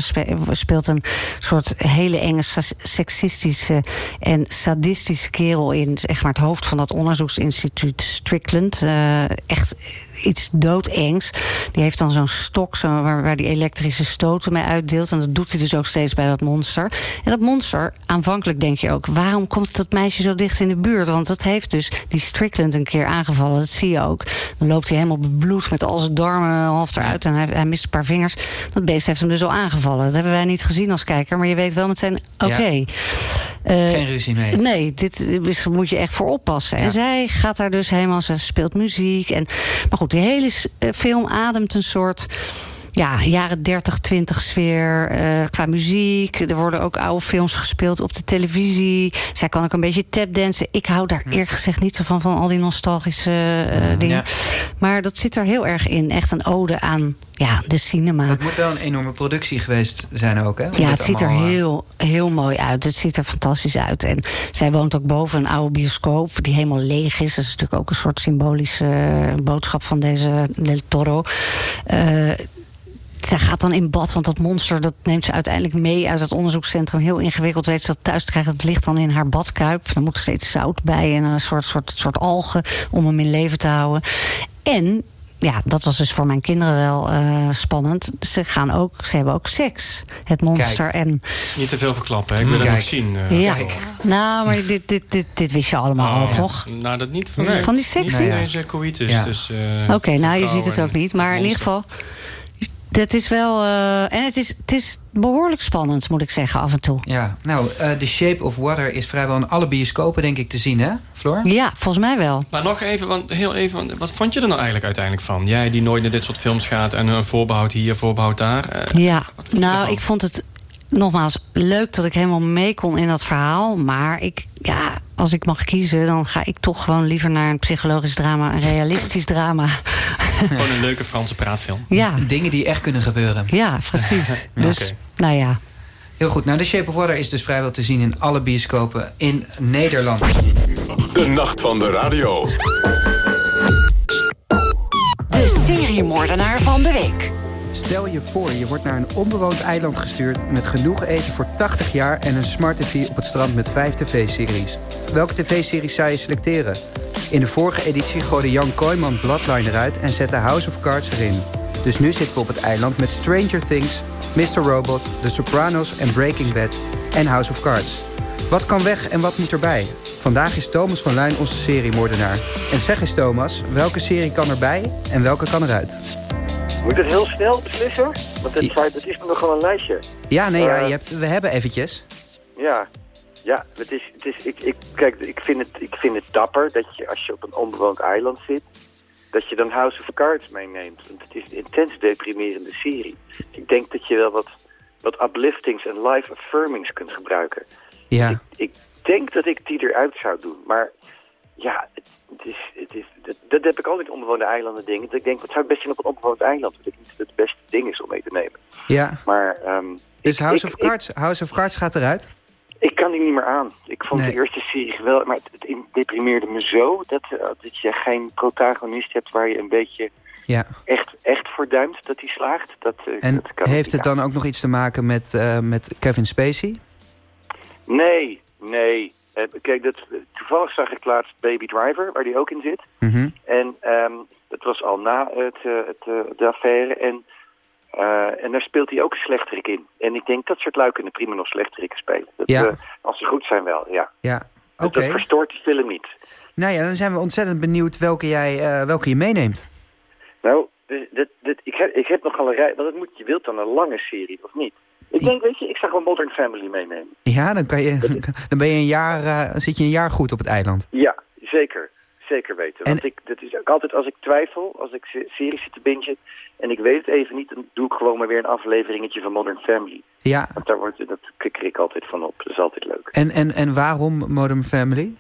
Speaker 14: Er speelt een soort hele enge, seksistische en sadistische kerel in. Zeg maar het hoofd van dat onderzoeksinstituut Strickland. Uh, echt iets doodengs. Die heeft dan zo'n stok zo, waar, waar die elektrische stoten mee uitdeelt. En dat doet hij dus ook steeds bij dat monster. En dat monster, aanvankelijk denk je ook... waarom komt dat meisje zo dicht in de buurt? Want dat heeft dus die Strickland een keer aangevallen. Dat zie je ook. Dan loopt hij helemaal bebloed met al zijn darmen half eruit... en hij, hij mist een paar vingers. Dat beest heeft hem dus al aangevallen. Dat hebben wij niet gezien als kijker. Maar je weet wel meteen, oké. Okay.
Speaker 7: Ja. Uh, Geen ruzie mee.
Speaker 14: Nee, dit is, moet je echt voor oppassen. Ja. En zij gaat daar dus helemaal... ze speelt muziek. En, maar goed, die hele film ademt een soort ja, jaren 30, 20 sfeer. Uh, qua muziek. Er worden ook oude films gespeeld op de televisie. Zij kan ook een beetje tapdansen. Ik hou daar eerlijk gezegd niet zo van, van al die nostalgische uh, dingen. Ja. Maar dat zit er heel erg in. Echt een ode aan ja, de cinema.
Speaker 7: Het moet wel een enorme productie geweest zijn ook, hè?
Speaker 14: Ja, het ziet er heel, heel mooi uit. Het ziet er fantastisch uit. En zij woont ook boven een oude bioscoop die helemaal leeg is. Dat is natuurlijk ook een soort symbolische boodschap van deze Del Toro. Uh, zij gaat dan in bad, want dat monster dat neemt ze uiteindelijk mee uit het onderzoekscentrum. Heel ingewikkeld weet ze dat thuis te krijgen. Het ligt dan in haar badkuip. Er moet steeds zout bij en een soort, soort, soort algen om hem in leven te houden. En ja, dat was dus voor mijn kinderen wel uh, spannend. Ze gaan ook, ze hebben ook seks. Het monster
Speaker 10: Kijk.
Speaker 14: en.
Speaker 10: Niet te veel verklappen, hè? ik wil het nog zien. Uh,
Speaker 14: ja, nou, maar dit, dit, dit, dit wist je allemaal
Speaker 10: oh,
Speaker 14: al, toch?
Speaker 10: Nou, dat niet van,
Speaker 14: nee. van die seks
Speaker 10: niet. Nee, ja. coïtus.
Speaker 14: Ja.
Speaker 10: Dus, uh,
Speaker 14: Oké, okay, nou, je ziet het ook niet. Maar in ieder geval, dat is wel... eh, en het is, het is behoorlijk spannend, moet ik zeggen, af en toe.
Speaker 7: Ja, nou, eh, The Shape of Water is vrijwel in alle bioscopen, denk ik, te zien, hè, Floor?
Speaker 14: Ja, volgens mij wel.
Speaker 13: Maar nog even, want heel even, want wat vond je er nou eigenlijk uiteindelijk van? Jij die nooit naar dit soort films gaat en een voorbehoud hier, voorbehoud daar. eh,
Speaker 14: Ja, nou, ik vond het nogmaals leuk dat ik helemaal mee kon in dat verhaal. Maar ik, ja, als ik mag kiezen, dan ga ik toch gewoon liever naar een psychologisch drama, een realistisch drama.
Speaker 13: Gewoon een leuke Franse praatfilm.
Speaker 14: Ja.
Speaker 7: Dingen die echt kunnen gebeuren.
Speaker 14: Ja, precies. (laughs) Dus,
Speaker 7: Oké.
Speaker 14: nou ja.
Speaker 7: Heel goed. Nou, The Shape of Water is dus vrijwel te zien in alle bioscopen in Nederland.
Speaker 2: De nacht van de radio.
Speaker 4: De seriemoordenaar van de week.
Speaker 7: Stel je voor, je wordt naar een onbewoond eiland gestuurd... met genoeg eten voor 80 jaar en een smart tv op het strand met vijf tv-series. Welke tv-series zou je selecteren? In de vorige editie gooide Jan Kooijman Bloodline eruit... en zette House of Cards erin. Dus nu zitten we op het eiland met Stranger Things, Mr. Robot... The Sopranos en Breaking Bad en House of Cards. Wat kan weg en wat moet erbij? Vandaag is Thomas van Luin onze seriemoordenaar. En zeg eens Thomas, welke serie kan erbij en welke kan eruit?
Speaker 16: Moet ik het heel snel beslissen? Want het, feit- het is nog wel een lijstje.
Speaker 7: Ja, nee, ja,
Speaker 16: Eh,
Speaker 7: je hebt, we hebben eventjes.
Speaker 16: Ja, ja het is, het is, ik, ik, kijk, ik vind, het, ik vind het dapper dat je als je op een onbewoond eiland zit, dat je dan House of Cards meeneemt. Want het is een intens deprimerende serie. Ik denk dat je wel wat, wat upliftings en life affirmings kunt gebruiken.
Speaker 7: Ja.
Speaker 16: Ik denk dat ik die eruit zou doen. Maar ja, het, is, het is, dat, dat heb ik altijd onbewoonde eilanden dingen. Dat ik denk, wat zou het best zijn op een onbewoond eiland? Dat ik niet het beste ding is om mee te nemen.
Speaker 7: Ja.
Speaker 16: Maar ehm,
Speaker 7: Dus
Speaker 16: ik-
Speaker 7: House
Speaker 16: ik-
Speaker 7: of Cards, House of Cards gaat eruit?
Speaker 16: ik kan die niet meer aan. Ik vond
Speaker 7: Nee.
Speaker 16: de eerste serie geweldig, maar het, het deprimeerde me zo dat, eh, dat je geen protagonist hebt waar je een beetje
Speaker 7: Ja.
Speaker 16: echt, echt voor duimt dat hij slaagt. Dat, eh,
Speaker 7: En
Speaker 16: dat kan ik
Speaker 7: heeft het dan ook nog iets te maken met, eh, met Kevin Spacey?
Speaker 16: Nee, nee. Eh, kijk, dat, toevallig zag ik laatst Baby Driver, waar die ook in zit.
Speaker 7: Mhm.
Speaker 16: En ehm, dat was al na het, eh, het, eh, de affaire. En, en daar speelt hij ook een slechterik in. En ik denk dat soort lui kunnen prima nog slechterikken spelen. Dat,
Speaker 7: Ja.
Speaker 16: als ze goed zijn wel, ja.
Speaker 7: Ja.
Speaker 16: Dat verstoort de film niet.
Speaker 7: Nou ja, dan zijn we ontzettend benieuwd welke, jij, welke je meeneemt.
Speaker 16: Nou, dit, dit, dit- ik, heb, ik heb nog al een rij... Want het moet, je wilt dan een lange serie, of niet? Ik denk, weet je, ik ga gewoon Modern Family meenemen.
Speaker 7: Ja, dan, kan je, (laughs) dan ben je een jaar, eh, zit je een jaar goed op het eiland.
Speaker 16: Ja, zeker. Zeker weten. Want ik, dat is ook altijd als ik twijfel, als ik se- series zit te bingen... en ik weet het even niet, dan doe ik gewoon maar weer een afleveringetje van Modern Family.
Speaker 7: Ja.
Speaker 16: Want daar wordt, dat kikker ik altijd van op. Dat is altijd leuk.
Speaker 7: En, en, en waarom Modern Family?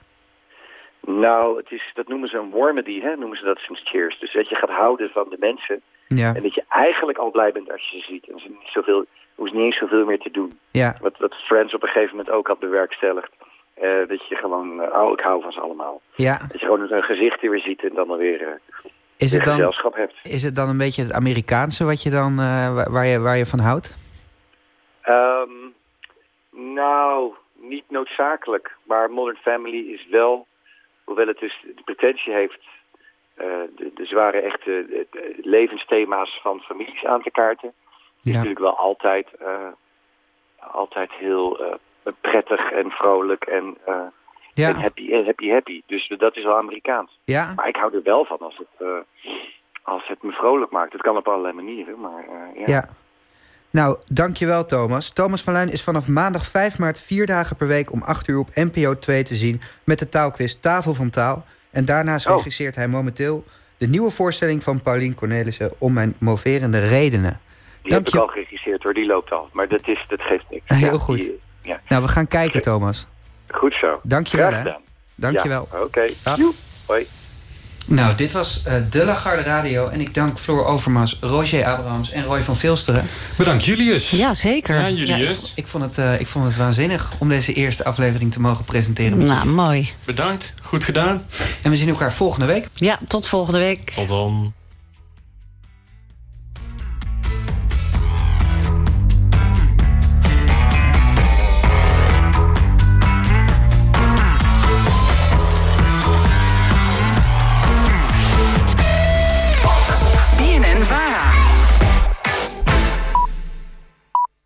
Speaker 16: Nou, het is, dat noemen ze een warmedy, hè, noemen ze dat sinds Cheers. Dus dat je gaat houden van de mensen...
Speaker 7: Ja.
Speaker 16: En dat je eigenlijk al blij bent als je ze ziet. En ze niet zoveel, hoeft niet eens zoveel meer te doen.
Speaker 7: Ja.
Speaker 16: Wat, wat Friends op een gegeven moment ook had bewerkstelligd. Eh, dat je gewoon, eh, oh, ik hou van ze allemaal.
Speaker 7: Ja.
Speaker 16: Dat je gewoon hun gezicht weer ziet en dan alweer, eh,
Speaker 7: Is
Speaker 16: weer
Speaker 7: het, dan,
Speaker 16: gezelschap hebt.
Speaker 7: is het dan een beetje het Amerikaanse wat je dan, waar, je, waar je van houdt?
Speaker 16: Ehm, nou, niet noodzakelijk. Maar Modern Family is wel, hoewel het dus de pretentie heeft... de, de zware echte levensthema's van families aan te kaarten... is natuurlijk wel altijd, eh, altijd heel eh, prettig en vrolijk en, eh,
Speaker 7: Ja.
Speaker 16: en happy, happy, happy. Dus dat is wel Amerikaans.
Speaker 7: Ja.
Speaker 16: Maar ik hou er wel van als het, als het me vrolijk maakt. Het kan op allerlei manieren, maar ja.
Speaker 7: Ja. Nou, dankjewel Thomas. Thomas van Luin is vanaf maandag 5 maart vier dagen per week om 8 uur op NPO 2 te zien met de taalquiz Tafel van Taal. En daarnaast
Speaker 16: Oh.
Speaker 7: regisseert hij momenteel de nieuwe voorstelling van Paulien Cornelissen om mijn moverende redenen.
Speaker 16: Die heb ik al geregisseerd hoor, die loopt al. Maar dat, is, dat geeft niks.
Speaker 7: Heel
Speaker 16: Ja,
Speaker 7: goed.
Speaker 16: die- ja.
Speaker 7: Nou, we gaan kijken Thomas.
Speaker 16: Goed zo.
Speaker 7: Dankjewel, hè.
Speaker 16: gedaan.
Speaker 7: Dankjewel.
Speaker 16: Ja, Oké.
Speaker 7: Dag.
Speaker 16: Joep. Hoi.
Speaker 7: Nou, dit was eh, De Lagarde Radio. En ik dank Floor Overmars, Roger Abrahams en Roy van Vilsteren.
Speaker 15: Bedankt Julius.
Speaker 14: Ja, zeker.
Speaker 13: Ja, Julius.
Speaker 7: ik, ik, vond het, eh, ik vond het waanzinnig om deze eerste aflevering te mogen presenteren. met
Speaker 14: Nou, mooi.
Speaker 13: Bedankt. Goed gedaan.
Speaker 7: En we zien elkaar volgende week.
Speaker 14: Ja, tot volgende week.
Speaker 13: Tot dan.